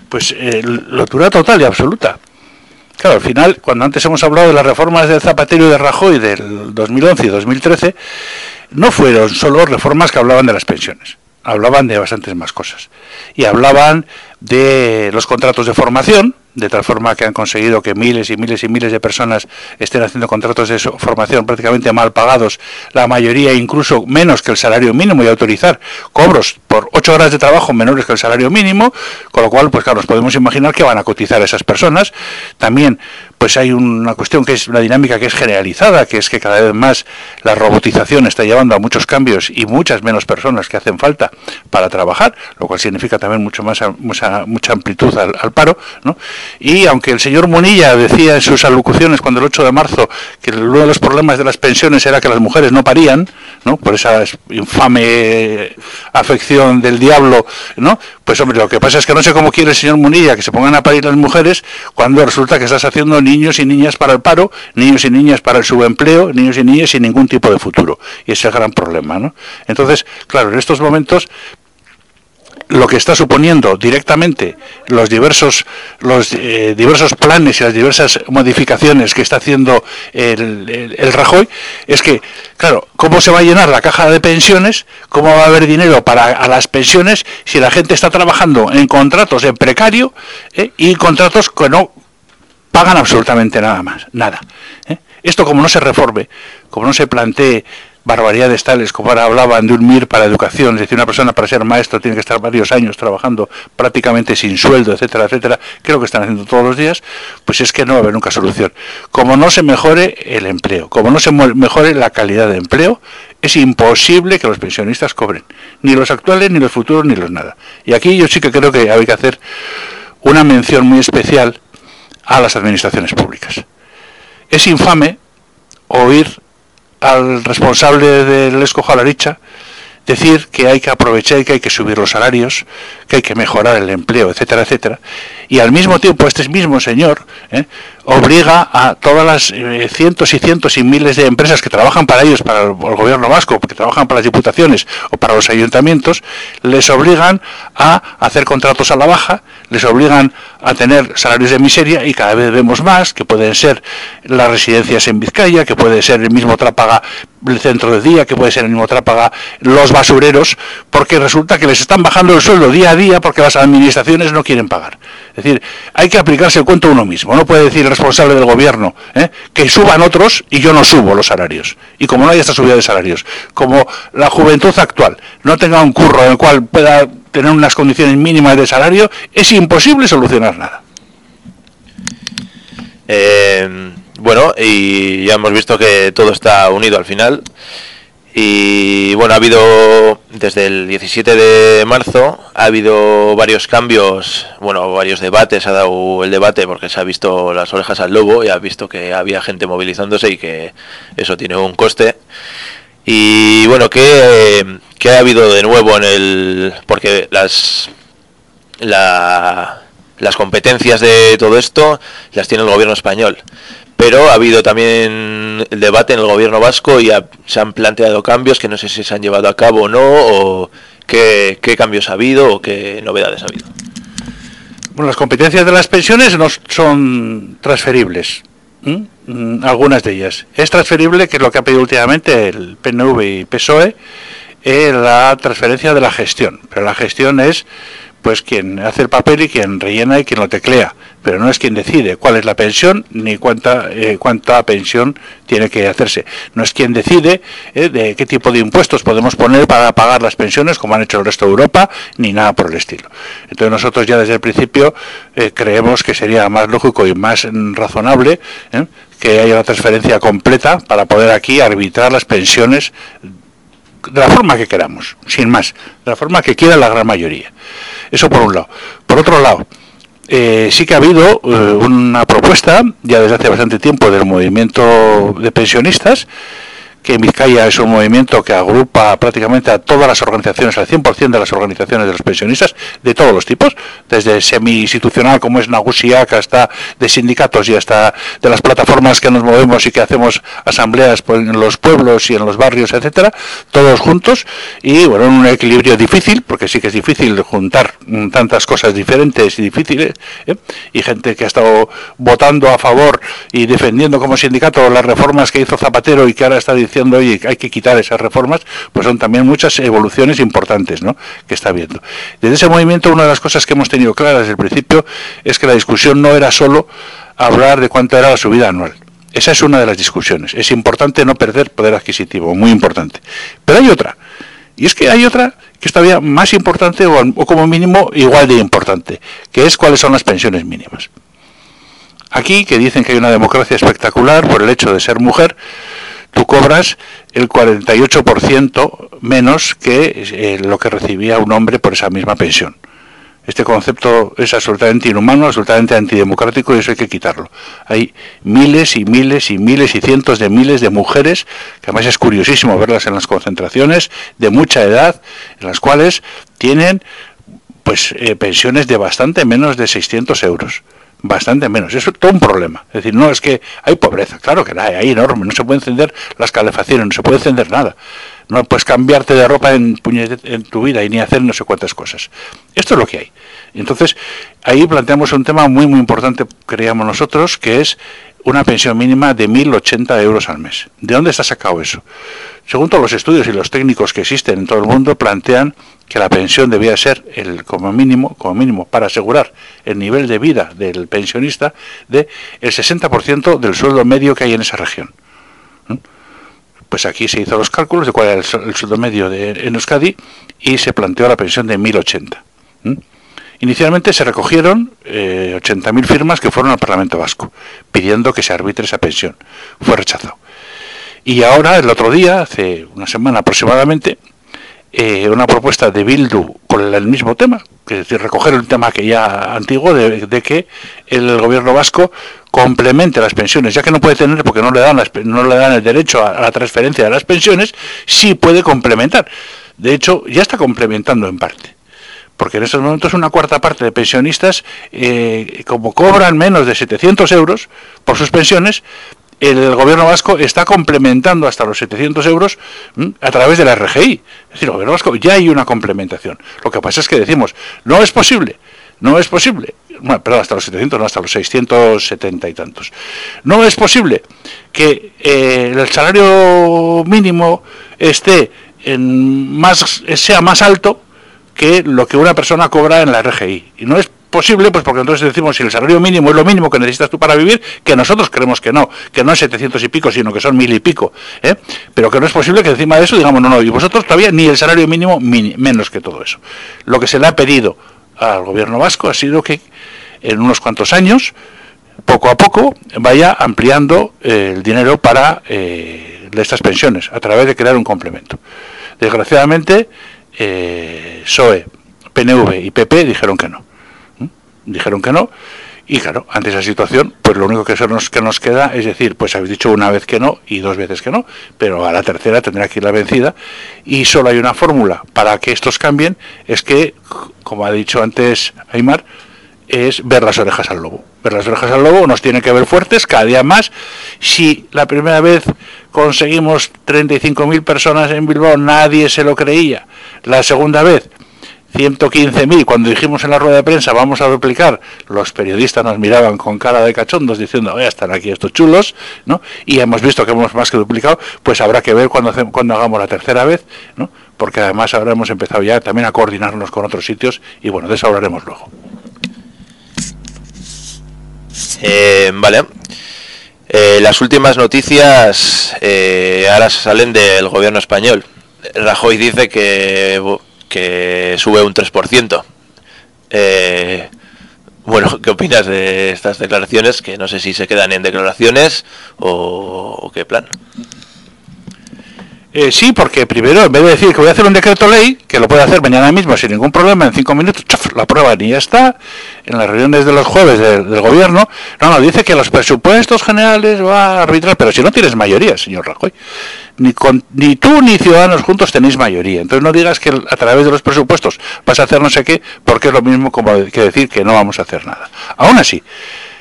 Pues eh, lotura total y absoluta. Claro, al final, cuando antes hemos hablado de las reformas del Zapatero y de Rajoy del 2011 y 2013, no fueron solo reformas que hablaban de las pensiones, hablaban de bastantes más cosas. Y hablaban de los contratos de formación, de tal forma que han conseguido que miles y miles y miles de personas estén haciendo contratos de formación prácticamente mal pagados, la mayoría incluso menos que el salario mínimo y autorizar cobros por ocho horas de trabajo menores que el salario mínimo, con lo cual, pues nos podemos imaginar que van a cotizar esas personas. También pues hay una cuestión que es una dinámica que es generalizada, que es que cada vez más la robotización está llevando a muchos cambios y muchas menos personas que hacen falta para trabajar, lo cual significa también mucho más mucha, mucha amplitud al, al paro, ¿no? Y aunque el señor Monilla decía en sus alocuciones cuando el 8 de marzo que uno de los problemas de las pensiones era que las mujeres no parían, ¿no? Por esa infame afección del diablo, ¿no? Pues hombre, lo que pasa es que no sé cómo quiere el señor Munilla que se pongan a parir las mujeres cuando resulta que estás haciendo niños y niñas para el paro, niños y niñas para el subempleo, niños y niñas sin ningún tipo de futuro. Y ese es el gran problema, ¿no? Entonces, claro, en estos momentos lo que está suponiendo directamente los diversos los eh, diversos planes y las diversas modificaciones que está haciendo el, el, Rajoy es que claro cómo se va a llenar la caja de pensiones cómo va a haber dinero para a las pensiones si la gente está trabajando en contratos en precario eh, y contratos que no pagan absolutamente nada más nada eh. esto como no se reforme como no se plantee barbaridades tales como ahora hablaban de un MIR para educación, es decir, una persona para ser maestro tiene que estar varios años trabajando prácticamente sin sueldo, etcétera, etcétera, creo que están haciendo todos los días, pues es que no va a haber nunca solución. Como no se mejore el empleo, como no se mejore la calidad de empleo, es imposible que los pensionistas cobren, ni los actuales, ni los futuros, ni los nada. Y aquí yo sí que creo que hay que hacer una mención muy especial a las administraciones públicas. Es infame oír al responsable del Escojo Alaricha decir que hay que aprovechar y que hay que subir los salarios, que hay que mejorar el empleo, etcétera, etcétera. Y al mismo tiempo este mismo señor ¿eh? Obliga a todas las eh, cientos y cientos y miles de empresas que trabajan para ellos, para el, gobierno vasco, que trabajan para las diputaciones o para los ayuntamientos, les obligan a hacer contratos a la baja, les obligan a tener salarios de miseria y cada vez vemos más que pueden ser las residencias en Vizcaya, que puede ser el mismo Trápaga el centro de día, que puede ser el mismo Trápaga los basureros, porque resulta que les están bajando el sueldo día a día porque las administraciones no quieren pagar. Es decir, hay que aplicarse el cuento uno mismo. No puede decir el responsable del gobierno ¿eh? que suban otros y yo no subo los salarios. Y como no hay esta subida de salarios, como la juventud actual no tenga un curro en el cual pueda tener unas condiciones mínimas de salario, es imposible solucionar nada. Eh, bueno, y ya hemos visto que todo está unido al final. Y bueno, ha habido desde el 17 de marzo, ha habido varios cambios, bueno, varios debates, ha dado el debate porque se ha visto las orejas al lobo y ha visto que había gente movilizándose y que eso tiene un coste. Y bueno, ¿qué, qué ha habido de nuevo en el...? Porque las, las competencias de todo esto las tiene el gobierno español pero ha habido también el debate en el gobierno vasco y se han planteado cambios que no sé si se han llevado a cabo o no, o qué, cambios ha habido o qué novedades ha habido. Bueno, las competencias de las pensiones no son transferibles, mm, algunas de ellas. Es transferible, que es lo que ha pedido últimamente el PNV y PSOE, eh, la transferencia de la gestión, pero la gestión es pues quien hace el papel y quien rellena y quien lo teclea, pero no es quien decide cuál es la pensión ni cuánta eh, cuánta pensión tiene que hacerse. No es quien decide eh, de qué tipo de impuestos podemos poner para pagar las pensiones como han hecho el resto de Europa, ni nada por el estilo. Entonces nosotros ya desde el principio eh, creemos que sería más lógico y más razonable que haya una transferencia completa para poder aquí arbitrar las pensiones de la forma que queramos, sin más, de la forma que quiera la gran mayoría. Eso por un lado. Por otro lado, eh, sí que ha habido eh, una propuesta, ya desde hace bastante tiempo, del movimiento de pensionistas, que Vizcaya es un movimiento que agrupa prácticamente a todas las organizaciones, al 100% de las organizaciones de los pensionistas, de todos los tipos, desde semi-institucional como es Nagusiak hasta de sindicatos y hasta de las plataformas que nos movemos y que hacemos asambleas pues, en los pueblos y en los barrios, etcétera, todos juntos y bueno, en un equilibrio difícil, porque sí que es difícil juntar tantas cosas diferentes y difíciles, ¿eh? y gente que ha estado votando a favor y defendiendo como sindicato las reformas que hizo Zapatero y que ahora está diciendo diciendo, oye, hay que quitar esas reformas, pues son también muchas evoluciones importantes ¿no? que está habiendo. Desde ese movimiento, una de las cosas que hemos tenido claras desde el principio es que la discusión no era solo hablar de cuánto era la subida anual. Esa es una de las discusiones. Es importante no perder poder adquisitivo, muy importante. Pero hay otra. Y es que hay otra que es todavía más importante o como mínimo igual de importante, que es cuáles son las pensiones mínimas. Aquí, que dicen que hay una democracia espectacular por el hecho de ser mujer, tú cobras el 48% menos que eh, lo que recibía un hombre por esa misma pensión. Este concepto es absolutamente inhumano, absolutamente antidemocrático y eso hay que quitarlo. Hay miles y miles y miles y cientos de miles de mujeres, que además es curiosísimo verlas en las concentraciones, de mucha edad, en las cuales tienen pues eh, pensiones de bastante menos de 600 euros bastante menos. Eso es todo un problema. Es decir, no es que hay pobreza, claro que la hay, hay enorme, no se puede encender las calefacciones, no se puede encender nada. No puedes cambiarte de ropa en, en tu vida y ni hacer no sé cuántas cosas. Esto es lo que hay. Entonces, ahí planteamos un tema muy, muy importante, creíamos nosotros, que es una pensión mínima de 1.080 euros al mes. ¿De dónde está sacado eso? Según todos los estudios y los técnicos que existen en todo el mundo, plantean que la pensión debía ser el como mínimo, como mínimo para asegurar el nivel de vida del pensionista de el 60% del sueldo medio que hay en esa región. Pues aquí se hizo los cálculos de cuál era el, sueldo medio de, en Euskadi y se planteó la pensión de 1080. ¿Mm? Inicialmente se recogieron eh, 80.000 firmas que fueron al Parlamento Vasco pidiendo que se arbitre esa pensión. Fue rechazado. Y ahora, el otro día, hace una semana aproximadamente, eh, una propuesta de Bildu con el mismo tema, es decir, recoger un tema que ya antiguo de, que el gobierno vasco complemente las pensiones, ya que no puede tener porque no le dan no le dan el derecho a, la transferencia de las pensiones, sí puede complementar. De hecho, ya está complementando en parte. Porque en estos momentos una cuarta parte de pensionistas, eh, como cobran menos de 700 euros por sus pensiones, el gobierno vasco está complementando hasta los 700 euros a través de la RGI. Es decir, el gobierno vasco ya hay una complementación. Lo que pasa es que decimos, no es posible, no es posible. Bueno, perdón, hasta los 700, no, hasta los 670 y tantos. No es posible que eh, el salario mínimo esté en más, sea más alto que lo que una persona cobra en la RGI. Y no es posible, pues porque entonces decimos si el salario mínimo es lo mínimo que necesitas tú para vivir, que nosotros creemos que no, que no es 700 y pico, sino que son mil y pico, ¿eh? pero que no es posible que encima de eso digamos, no, no, y vosotros todavía ni el salario mínimo menos que todo eso. Lo que se le ha pedido al gobierno vasco ha sido que en unos cuantos años, poco a poco, vaya ampliando eh, el dinero para eh, estas pensiones, a través de crear un complemento. Desgraciadamente, eh, PSOE, PNV y PP dijeron que no dijeron que no. Y claro, ante esa situación, pues lo único que, nos, que nos queda es decir, pues habéis dicho una vez que no y dos veces que no, pero a la tercera tendrá que ir la vencida. Y solo hay una fórmula para que estos cambien, es que, como ha dicho antes Aymar, es ver las orejas al lobo. Ver las orejas al lobo nos tiene que ver fuertes cada día más. Si la primera vez conseguimos 35.000 personas en Bilbao, nadie se lo creía. La segunda vez 115.000, cuando dijimos en la rueda de prensa vamos a replicar, los periodistas nos miraban con cara de cachondos diciendo, voy a estar aquí estos chulos, ¿no? Y hemos visto que hemos más que duplicado, pues habrá que ver cuando, cuando hagamos la tercera vez, ¿no? Porque además ahora hemos empezado ya también a coordinarnos con otros sitios y bueno, de eso hablaremos luego. Eh, vale. Eh, las últimas noticias eh, ahora salen del gobierno español. Rajoy dice que que sube un 3%. Eh, bueno, ¿qué opinas de estas declaraciones? Que no sé si se quedan en declaraciones o, qué plan. Eh, sí, porque primero, en vez de decir que voy a hacer un decreto ley, que lo puede hacer mañana mismo sin ningún problema, en cinco minutos, la prueba y ya está, en las reuniones de los jueves del, gobierno, no, no, dice que los presupuestos generales va a arbitrar, pero si no tienes mayoría, señor Rajoy ni tú ni Ciudadanos juntos tenéis mayoría. Entonces no digas que a través de los presupuestos vas a hacer no sé qué, porque es lo mismo como que decir que no vamos a hacer nada. Aún así,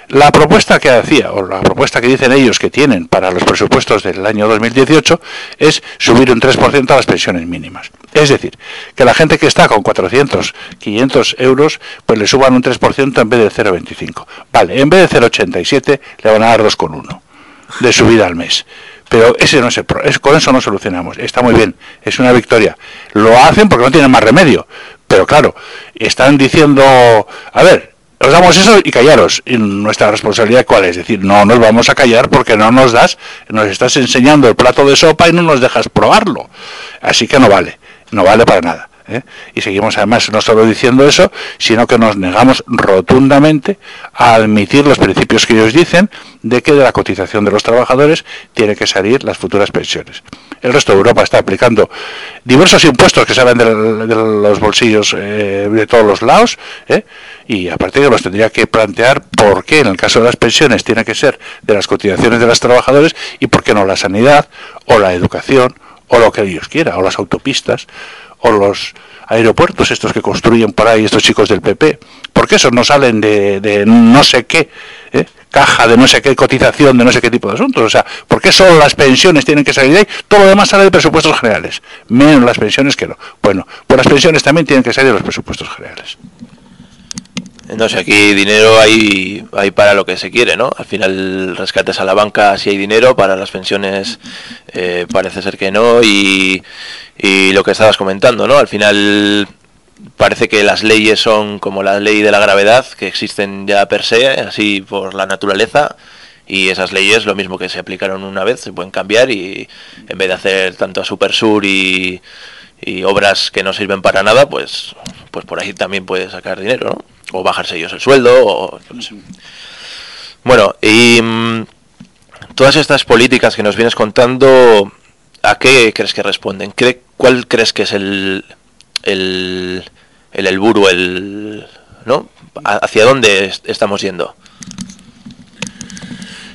la propuesta que hacía, o la propuesta que dicen ellos que tienen para los presupuestos del año 2018, es subir un 3% a las pensiones mínimas. Es decir, que la gente que está con 400, 500 euros, pues le suban un 3% en vez de 0,25. Vale, en vez de 0,87 le van a dar 2,1 de subida al mes. Pero ese no es el con eso no solucionamos. Está muy bien, es una victoria. Lo hacen porque no tienen más remedio. Pero claro, están diciendo, a ver, os damos eso y callaros. Y nuestra responsabilidad cuál es? decir, no nos vamos a callar porque no nos das, nos estás enseñando el plato de sopa y no nos dejas probarlo. Así que no vale, no vale para nada. ¿eh? Y seguimos además no solo diciendo eso, sino que nos negamos rotundamente a admitir los principios que ellos dicen de que de la cotización de los trabajadores tiene que salir las futuras pensiones. el resto de Europa está aplicando diversos impuestos que salen de, los bolsillos eh, de todos los lados, ¿eh? Y aparte que los tendría que plantear por qué en el caso de las pensiones tiene que ser de las cotizaciones de los trabajadores y por qué no la sanidad o la educación o lo que ellos quieran, o las autopistas o los aeropuertos estos que construyen por ahí estos chicos del PP. ¿Por qué esos no salen de, de no sé qué? ¿eh? caja de no sé qué cotización de no sé qué tipo de asuntos. O sea, ¿por qué solo las pensiones tienen que salir de ahí? Todo lo demás sale de presupuestos generales, menos las pensiones que no. Bueno, pues las pensiones también tienen que salir de los presupuestos generales. No sé, aquí dinero hay, hay para lo que se quiere, ¿no? Al final rescates a la banca si hay dinero, para las pensiones eh, parece ser que no y, y lo que estabas comentando, ¿no? Al final parece que las leyes son como la ley de la gravedad, que existen ya per se, así por la naturaleza, y esas leyes, lo mismo que se aplicaron una vez, se pueden cambiar y en vez de hacer tanto a Supersur y, y obras que no sirven para nada, pues, pues por ahí también puede sacar dinero, ¿no? O bajarse ellos el sueldo, o no sé. Bueno, y mm, todas estas políticas que nos vienes contando, ¿a qué crees que responden? ¿Qué- ¿Cuál crees que es el, el, el, el ¿no? ¿A- ¿Hacia dónde est- estamos yendo?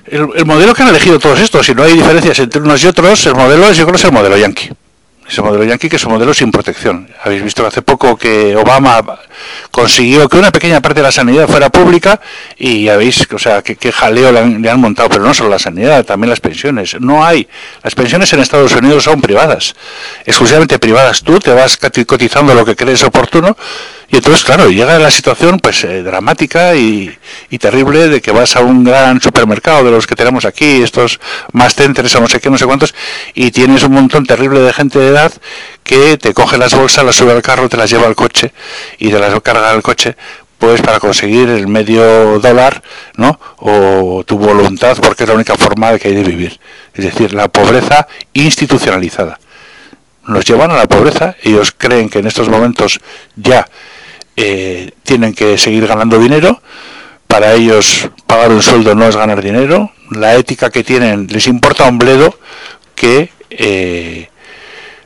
El, el modelo que han elegido todos estos, si no hay diferencias entre unos y otros, el modelo es, yo creo, es el modelo yankee. Ese modelo yankee que es un modelo sin protección. Habéis visto hace poco que Obama consiguió que una pequeña parte de la sanidad fuera pública y ya veis, o sea, que, que jaleo le han, le han montado, pero no solo la sanidad, también las pensiones. No hay. Las pensiones en Estados Unidos son privadas, exclusivamente privadas. Tú te vas cotizando lo que crees oportuno y entonces, claro, llega la situación pues eh, dramática y, terrible de que vas a un gran supermercado de los que tenemos aquí, estos más centres o no sé qué, no sé cuántos, y tienes un montón terrible de gente de edad que te coge las bolsas, las sube al carro, te las lleva al coche y te las carga al coche pues para conseguir el medio dólar, ¿no? O tu voluntad, porque es la única forma de que hay de vivir. Es decir, la pobreza institucionalizada. Nos llevan a la pobreza, ellos creen que en estos momentos ya eh, tienen que seguir ganando dinero, para ellos pagar un sueldo no es ganar dinero, la ética que tienen les importa un bledo que eh,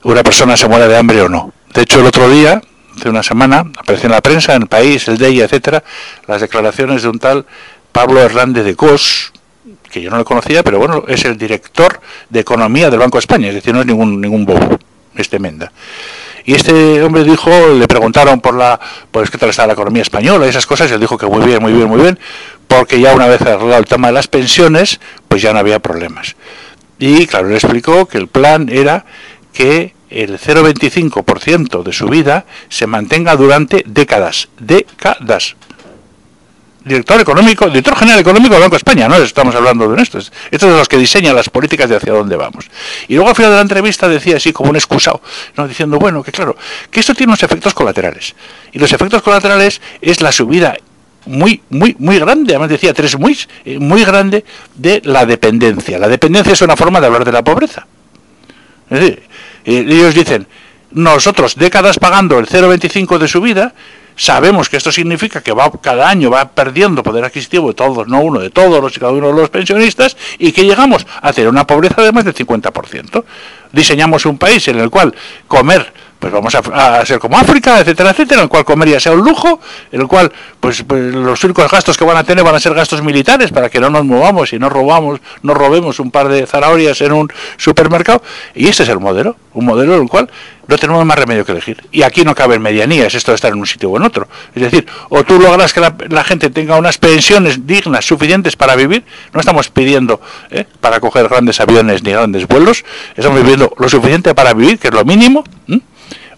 una persona se muera de hambre o no. De hecho, el otro día, hace una semana, apareció en la prensa, en el país, el DEI, etcétera, las declaraciones de un tal Pablo Hernández de Cos, que yo no lo conocía, pero bueno, es el director de economía del Banco de España, es decir, no es ningún ningún bobo, es tremenda. Y este hombre dijo, le preguntaron por la, pues qué tal está la economía española y esas cosas, y él dijo que muy bien, muy bien, muy bien, porque ya una vez arreglado el tema de las pensiones, pues ya no había problemas. Y claro, le explicó que el plan era que el 0,25% de su vida se mantenga durante décadas, décadas. Director económico, director general económico del Banco de España, no estamos hablando de esto, es- esto es de los que diseñan las políticas de hacia dónde vamos. Y luego al final de la entrevista decía así como un excusado, ¿no? diciendo, bueno, que claro, que esto tiene unos efectos colaterales. Y los efectos colaterales es la subida muy, muy, muy grande, además decía tres muy, eh, muy grande de la dependencia. La dependencia es una forma de hablar de la pobreza. Eh, ellos dicen, nosotros décadas pagando el 0,25 de su vida, sabemos que esto significa que va cada año va perdiendo poder adquisitivo de todos, no uno, de todos los y cada uno de los pensionistas, y que llegamos a tener una pobreza de más del 50%. Diseñamos un país en el cual comer pues vamos a, a ser como África, etcétera, etcétera, en el cual comer ya sea un lujo, en el cual pues, pues, los únicos gastos que van a tener van a ser gastos militares para que no nos movamos y no robamos, no robemos un par de zanahorias en un supermercado. Y este es el modelo, un modelo en el cual no tenemos más remedio que elegir. Y aquí no caben medianías, esto de estar en un sitio o en otro. Es decir, o tú logras que la, gente tenga unas pensiones dignas, suficientes para vivir, no estamos pidiendo ¿eh? para coger grandes aviones ni grandes vuelos, estamos viviendo lo suficiente para vivir, que es lo mínimo.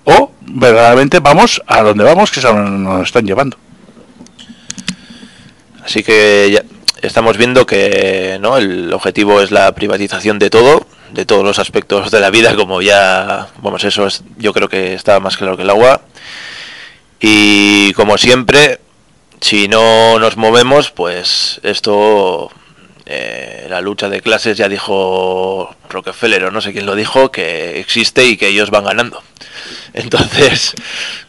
O verdaderamente vamos a donde vamos, que nos están llevando. Así que ya estamos viendo que ¿no? el objetivo es la privatización de todo, de todos los aspectos de la vida, como ya, vamos, eso es, yo creo que está más claro que el agua. Y como siempre, si no nos movemos, pues esto, eh, la lucha de clases, ya dijo Rockefeller o no sé quién lo dijo, que existe y que ellos van ganando. Entonces,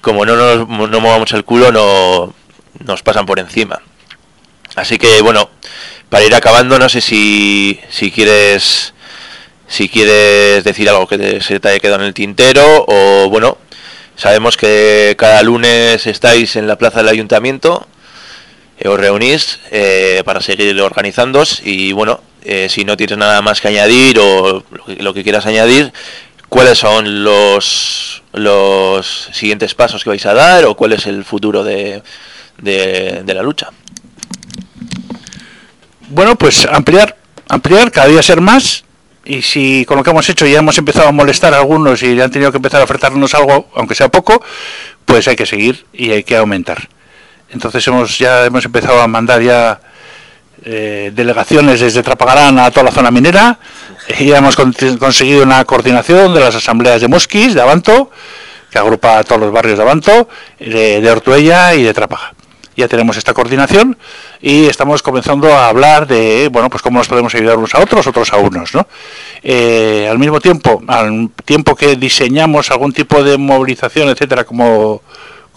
como no nos no movamos el culo, no nos pasan por encima. Así que bueno, para ir acabando, no sé si, si quieres si quieres decir algo que se te haya quedado en el tintero o bueno, sabemos que cada lunes estáis en la plaza del ayuntamiento, os reunís eh, para seguir organizándos y bueno, eh, si no tienes nada más que añadir o lo que, lo que quieras añadir, ¿cuáles son los, los siguientes pasos que vais a dar o cuál es el futuro de, de, de la lucha? Bueno, pues ampliar, ampliar, cada día ser más. Y si con lo que hemos hecho ya hemos empezado a molestar a algunos y ya han tenido que empezar a ofertarnos algo, aunque sea poco, pues hay que seguir y hay que aumentar. Entonces hemos ya hemos empezado a mandar ya eh, delegaciones desde Trapagarán a toda la zona minera y ya hemos con- conseguido una coordinación de las asambleas de Mosquis, de Avanto, que agrupa a todos los barrios de Avanto, de, Ortuella y de Trápaga. Ya tenemos esta coordinación y estamos comenzando a hablar de, bueno, pues cómo nos podemos ayudar unos a otros, otros a unos, ¿no? Eh, al mismo tiempo, al tiempo que diseñamos algún tipo de movilización, etcétera, como,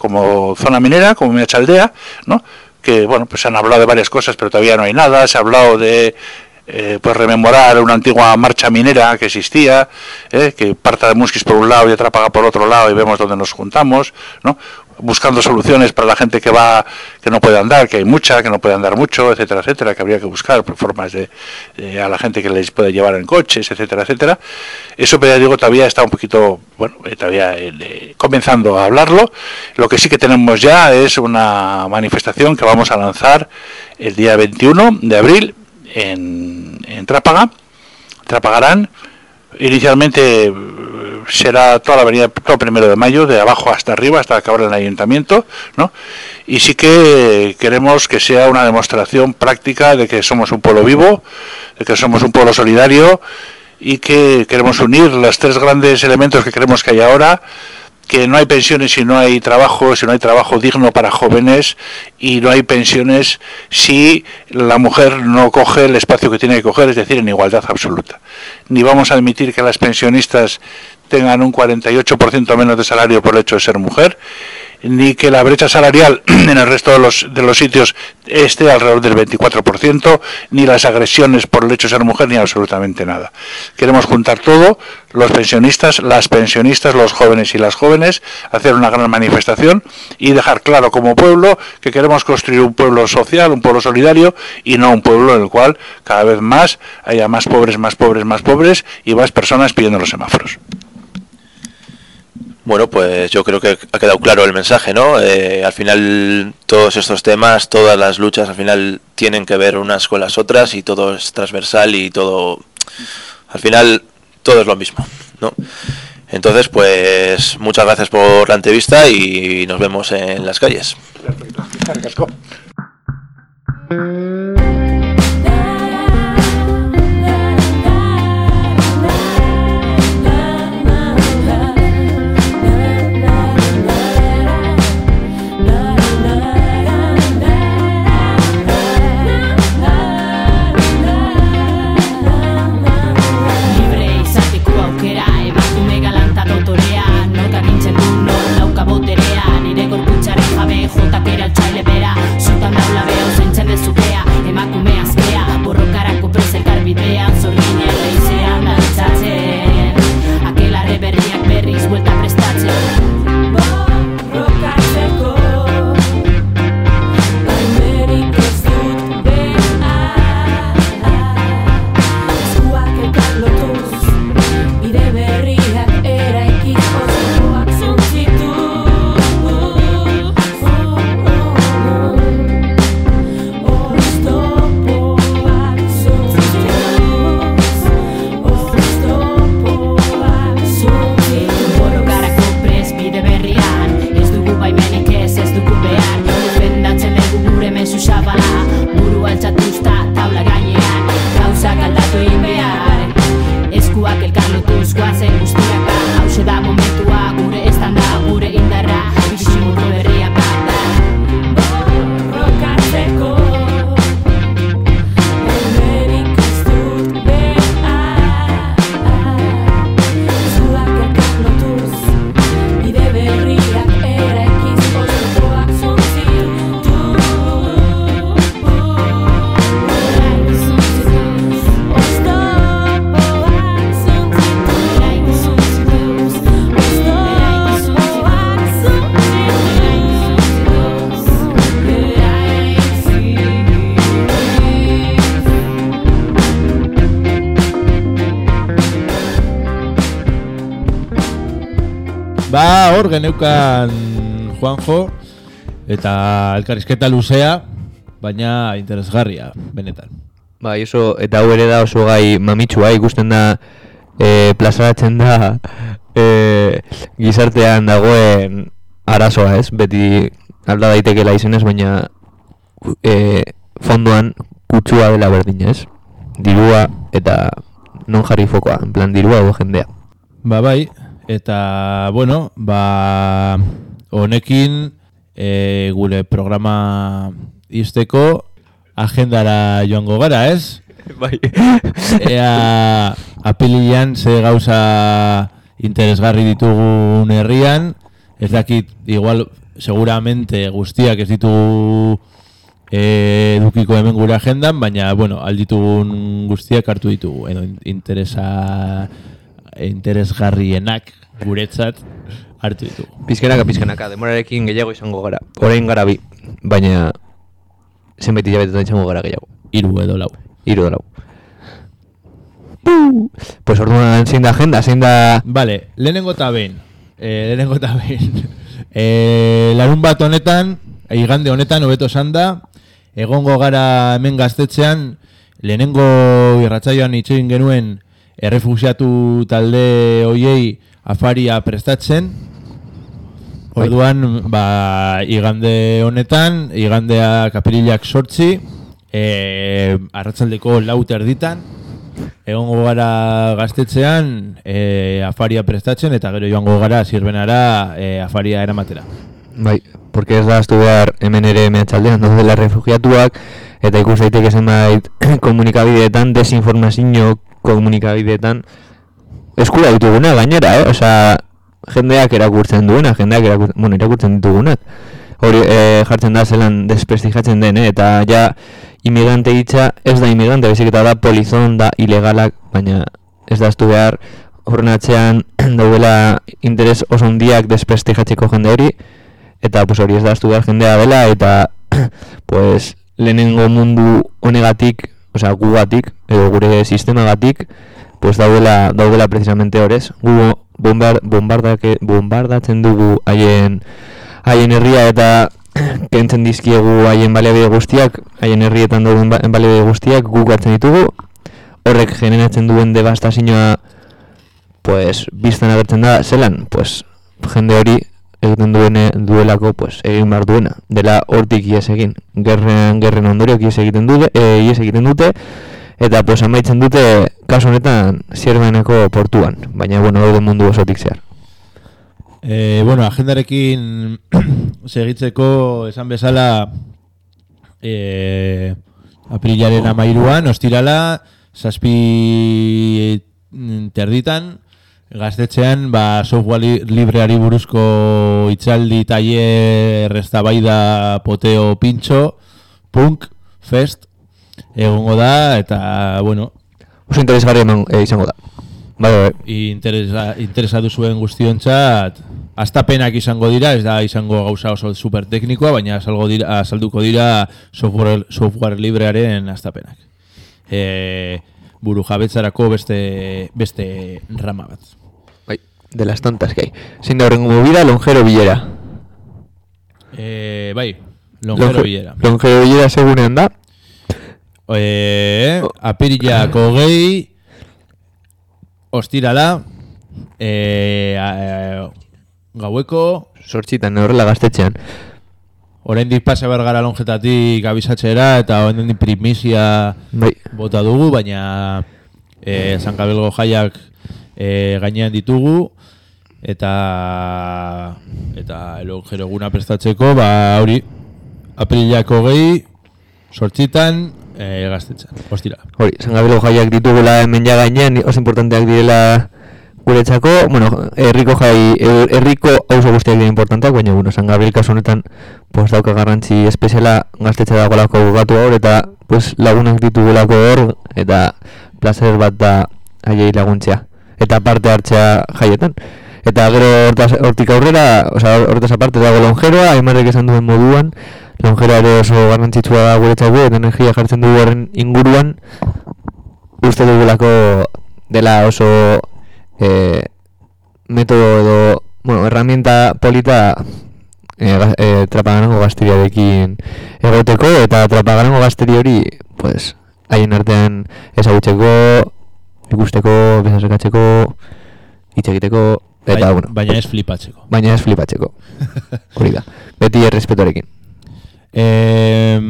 como zona minera, como Mecha Aldea, ¿no? Que, bueno, pues se han hablado de varias cosas, pero todavía no hay nada. Se ha hablado de, eh, pues rememorar una antigua marcha minera que existía, eh, que parta de Musquis por un lado y Trápaga por otro lado y vemos dónde nos juntamos, ¿no? buscando soluciones para la gente que va que no puede andar, que hay mucha, que no puede andar mucho, etcétera, etcétera, que habría que buscar formas de, a la gente que les puede llevar en coches, etcétera, etcétera. Eso, pero ya digo, todavía está un poquito, bueno, eh, todavía eh, comenzando a hablarlo. Lo que sí que tenemos ya es una manifestación que vamos a lanzar el día 21 de abril en, en Trápaga, Trapagarán. Inicialmente eh, será toda la avenida, todo primero de mayo, de abajo hasta arriba, hasta acabar en el ayuntamiento, ¿no? Y sí que queremos que sea una demostración práctica de que somos un pueblo vivo, de que somos un pueblo solidario y que queremos unir los tres grandes elementos que creemos que hay ahora, que no hay pensiones si no hay trabajo, si no hay trabajo digno para jóvenes y no hay pensiones si la mujer no coge el espacio que tiene que coger, es decir, en igualdad absoluta. Ni vamos a admitir que las pensionistas tengan un 48% menos de salario por el hecho de ser mujer, ni que la brecha salarial [CLEARS THROAT] en el resto de los, de los sitios esté alrededor del 24%, ni las agresiones por el hecho de ser mujer, ni absolutamente nada. Queremos juntar todo, los pensionistas, las pensionistas, los jóvenes y las jóvenes, hacer una gran manifestación y dejar claro como pueblo que queremos construir un pueblo social, un pueblo solidario y no un pueblo en el cual cada vez más haya más pobres, más pobres, más pobres y más personas pidiendo los semáforos. Bueno, pues yo creo que ha quedado claro el mensaje, ¿no? Eh, al final todos estos temas, todas las luchas al final tienen que ver unas con las otras y todo es transversal y todo, al final todo es lo mismo, ¿no? Entonces, pues muchas gracias por la entrevista y nos vemos en las calles. começa. Geneukan Juanjo eta elkarrizketa luzea, baina interesgarria, benetan. Bai, oso, eta hau ere da oso gai mamitsua, ikusten da e, plazaratzen da e, gizartean dagoen arazoa, ez? Beti alda daitekela izenez, baina e, fondoan kutsua dela berdina, ez? Dirua eta non jarri fokoa, en plan dirua edo jendea. Ba bai, eta bueno, ba honekin e, gure programa izteko agendara joango gara, ez? [LAUGHS] Bai. [LAUGHS] Ea apilian ze gauza interesgarri ditugun herrian, ez dakit, igual, seguramente guztiak ez ditugu e, edukiko hemen gure agendan, baina, bueno, alditugun guztiak hartu ditugu, edo in- interesa, interesgarrienak guretzat hartu ditugu. Pizkenaka, pizkenaka, demorarekin gehiago izango gara. Orain gara bi, baina zenbait hilabetetan izango gara gehiago. Hiru edo lau. Hiru edo lau. Pues orduan zein da agenda, zein da... Vale, lehenengo eta behin. Eh, lehenengo eta behin. [LAUGHS] eh, larun bat honetan, igande honetan, hobeto esan da, egongo gara hemen gaztetxean, lehenengo irratzaioan itxegin genuen errefugiatu talde hoiei afaria prestatzen. Orduan, ba, igande honetan, igandea kapirilak sortzi, eh, arratzaldeko lauter ditan, Egongo gara gaztetzean e, afaria prestatzen eta gero joango gara zirbenara e, afaria eramatera. Bai, porque ez da astu behar hemen ere mehatxaldean daudela refugiatuak eta ikus daiteke zenbait [COUGHS] komunikabideetan, desinformazio komunikabideetan eskura dituguna gainera, eh? Osea, jendeak erakurtzen duena, jendeak erakurtzen, bueno, erakurtzen ditugunak. Hori eh, jartzen da zelan desprestijatzen den, eh? eta ja imigrante hitza ez da imigrante, baizik eta da polizon da ilegalak, baina ez da astu behar horren atzean [CLEARS THROAT] daudela interes oso handiak desprestijatzeko jende hori, eta pues hori ez da astu behar jendea dela, eta [CLEARS THROAT] pues lehenengo mundu honegatik, osea gugatik, edo gure sistemagatik, pues daudela, daudela precisamente horrez, gu bombar, bombardake, bombardatzen dugu haien haien herria eta [CLEARS THROAT] kentzen dizkiegu haien baliabide guztiak, haien herrietan dauden ba- baliabide guztiak guk hartzen ditugu, horrek generatzen duen devastazioa pues biztan agertzen da. Zelan, pues jende hori egiten duene duelako pues egin behar duena, dela hortik ies egin, gerren, gerren ondorioak ies egiten dute, e, ies egiten dute, eta pues amaitzen dute kasu honetan zierbeneko portuan, baina bueno, daude mundu osotik zehar. E, bueno, agendarekin [CLEARS THROAT] segitzeko esan bezala e, aprilaren amairuan, ostirala, zazpi terditan, gaztetxean, ba, software li- libreari buruzko itzaldi, taller, eztabaida poteo, pintxo, punk, fest, egongo da, eta, bueno, Oso interesgarri eman, e, izango da. Bai, bai. interesa, interesatu zuen guztiontzat astapenak izango dira, ez da izango gauza oso super teknikoa, baina azalgo dira, azalduko dira software, software librearen astapenak. E, buru jabetzarako beste, beste rama bat. De las tontas que hay. Zein da horrengo movida, lonjero bilera. E, bai, longero Longe- bilera. Lonjero bilera segunean da. E, apirilak [COUGHS] hogei, ostirala, e, a, gaueko, Sortxitan horrela gaztetxean. Oraindik pase behar gara longetatik abisatzera eta oraindik primizia Bai. bota dugu, baina e, San Kabelgo jaiak e, gainean ditugu eta eta elongero eguna prestatzeko, ba hori aprilako gehi sortzitan e, gaztetzen, ostira. Hori, San Gabriel jaiak ditugula hemen gainean, oso importanteak direla guretzako, bueno, herriko jai, her- herriko auzo guztiak dira importanteak, baina, bueno, San Gabriel kasu honetan, pues, dauka garrantzi espeziala gaztetxe dagoelako batu hor, eta, pues, lagunak ditugulako hor, eta placer bat da haiei laguntzea, eta parte hartzea jaietan. Eta gero hortik aurrera, osea, hortaz aparte dago lonjeroa, aimarrek esan duen moduan, lonjeroa ere oso garrantzitsua da guretzako, eta energia jartzen dugu horren inguruan, uste dugulako dela oso e, metodo edo bueno, herramienta polita e, e, trapagarango gazteriarekin egoteko eta trapagarango gazteri hori pues, haien artean ezagutzeko ikusteko, bezazekatzeko hitz egiteko eta Bai- bueno, baina ez flipatzeko. baina ez flipatzeko. [LAUGHS] Hori da, beti errespetorekin Eh,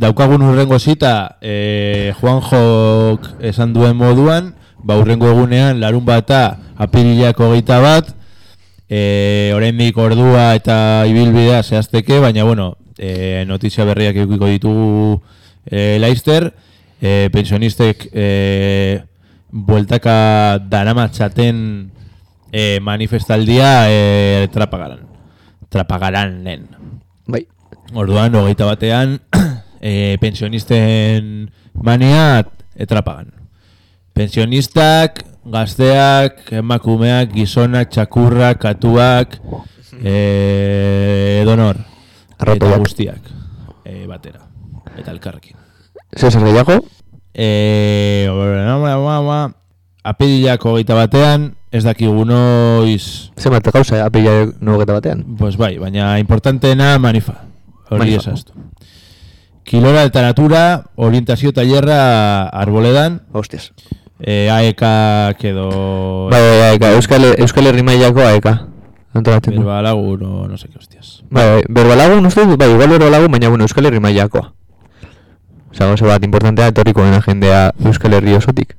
daukagun urrengo zita, eh, Juanjok esan duen moduan, ba urrengo egunean, larun bata, apirilak hogeita bat, eh, oraindik ordua eta ibilbidea zehazteke, baina bueno, eh, notizia berriak edukiko ditugu eh, Laister, eh, pensionistek eh, bueltaka daramatzaten eh, manifestaldia eh, trapagaran. Trapagaranen. bai, Orduan, hogeita batean, [CLEARS THROAT] e, pensionisten mania etrapagan. Pensionistak, gazteak, emakumeak, gizonak, txakurrak, katuak, [LAUGHS] e, edonor. Eta Arrapoiak. guztiak. E, batera. Eta elkarrekin. zer zer gehiago? E, apirilak hogeita batean, ez dakigu noiz, Zenbat gauza apila nogeta batean? Pues bai, baina importanteena manifa. Hori esaztu. Kilora eta orientazio tailerra arboledan, Hostias. e, AEK edo... Bai, bai, bai, bai, Euskal, Euskal Herri mailako aeka. Antolatzen du. Berbalagun no sé qué hostias. Bai, bai, berbalagun uste bai, igual berbalagun, baina bueno, Euskal Herri mailakoa. Osa, gauza bat importantea, etorriko dena jendea Euskal Herri osotik.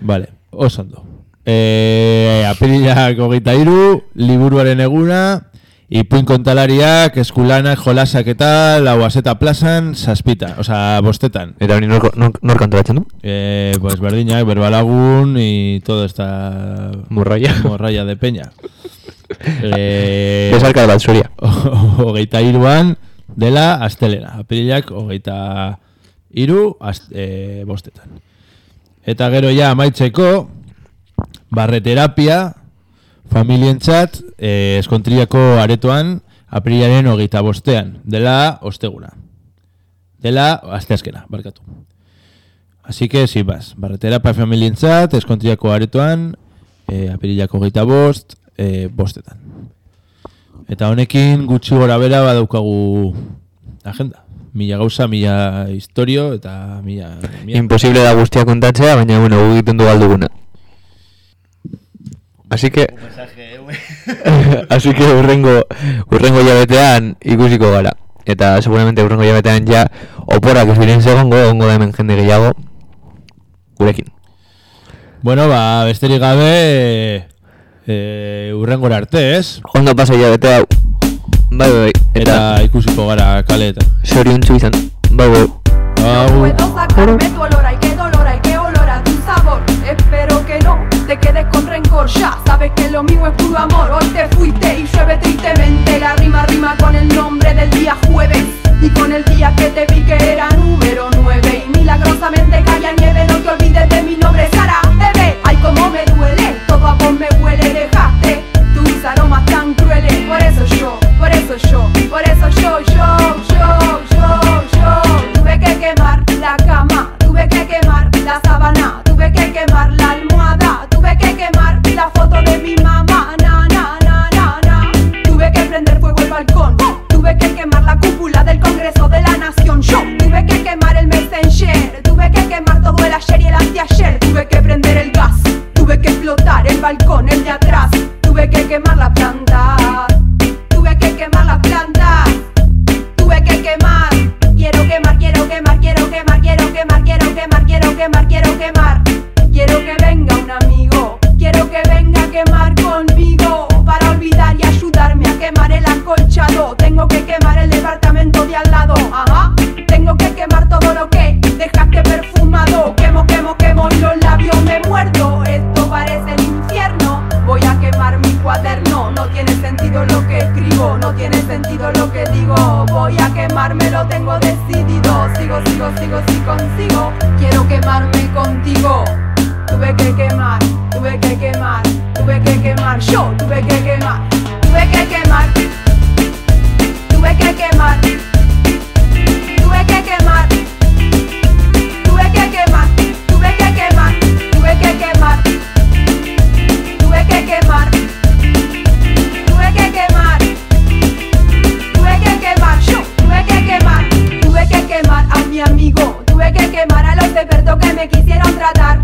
Vale, oso ondo. E, apirilak hogeita iru, liburuaren eguna, ipuin kontalariak, eskulanak, jolasak eta lauazeta plazan, saspita, osea, bostetan. Eta hori nor, nor, nor antolatzen du? Eh, pues berdinak, berbalagun y toda esta Morralla. [LAUGHS] morralla de peña. [LAUGHS] eh, Besarka bat zuria. [LAUGHS] hogeita iruan dela astelena. Apirilak hogeita iru ast, eh, bostetan. Eta gero ja amaitzeko barreterapia familientzat eh, eskontriako aretoan apirilaren hogeita bostean dela osteguna. Dela asteazkena, barkatu. Así que, si vas, barreterapia familientzat, eskontriako aretoan, eh, apirilako hogeita bost, eh, bostetan. Eta honekin gutxi gora bera badaukagu agenda. Mila gauza, mila historio eta mila... mila Imposible da guztia kontatzea, baina bueno, egiten du galduguna. Así que... [LAUGHS] Así que urrengo, urrengo jabetean ikusiko gara. Eta seguramente urrengo jabetean ja oporak ez diren segongo, ongo da hemen jende gehiago gurekin. Bueno, ba, besterik gabe e, urrengora arte, ez? Ondo pasa jabete hau. Bai, bai. Eta, Eta ikusiko gara kaleetan. zoriontsu izan. Bai, bai. Hau, Puedo sacarme tu olor, ay qué dolor, ay qué olor a tu sabor Espero que no te quedes con Ya sabes que lo mío es puro amor. Hoy te fuiste y llueve tristemente. La rima rima con el nombre del día jueves Y con el día que te vi que era número 9 Y milagrosamente caía nieve No te olvides de mi quemar la agradar.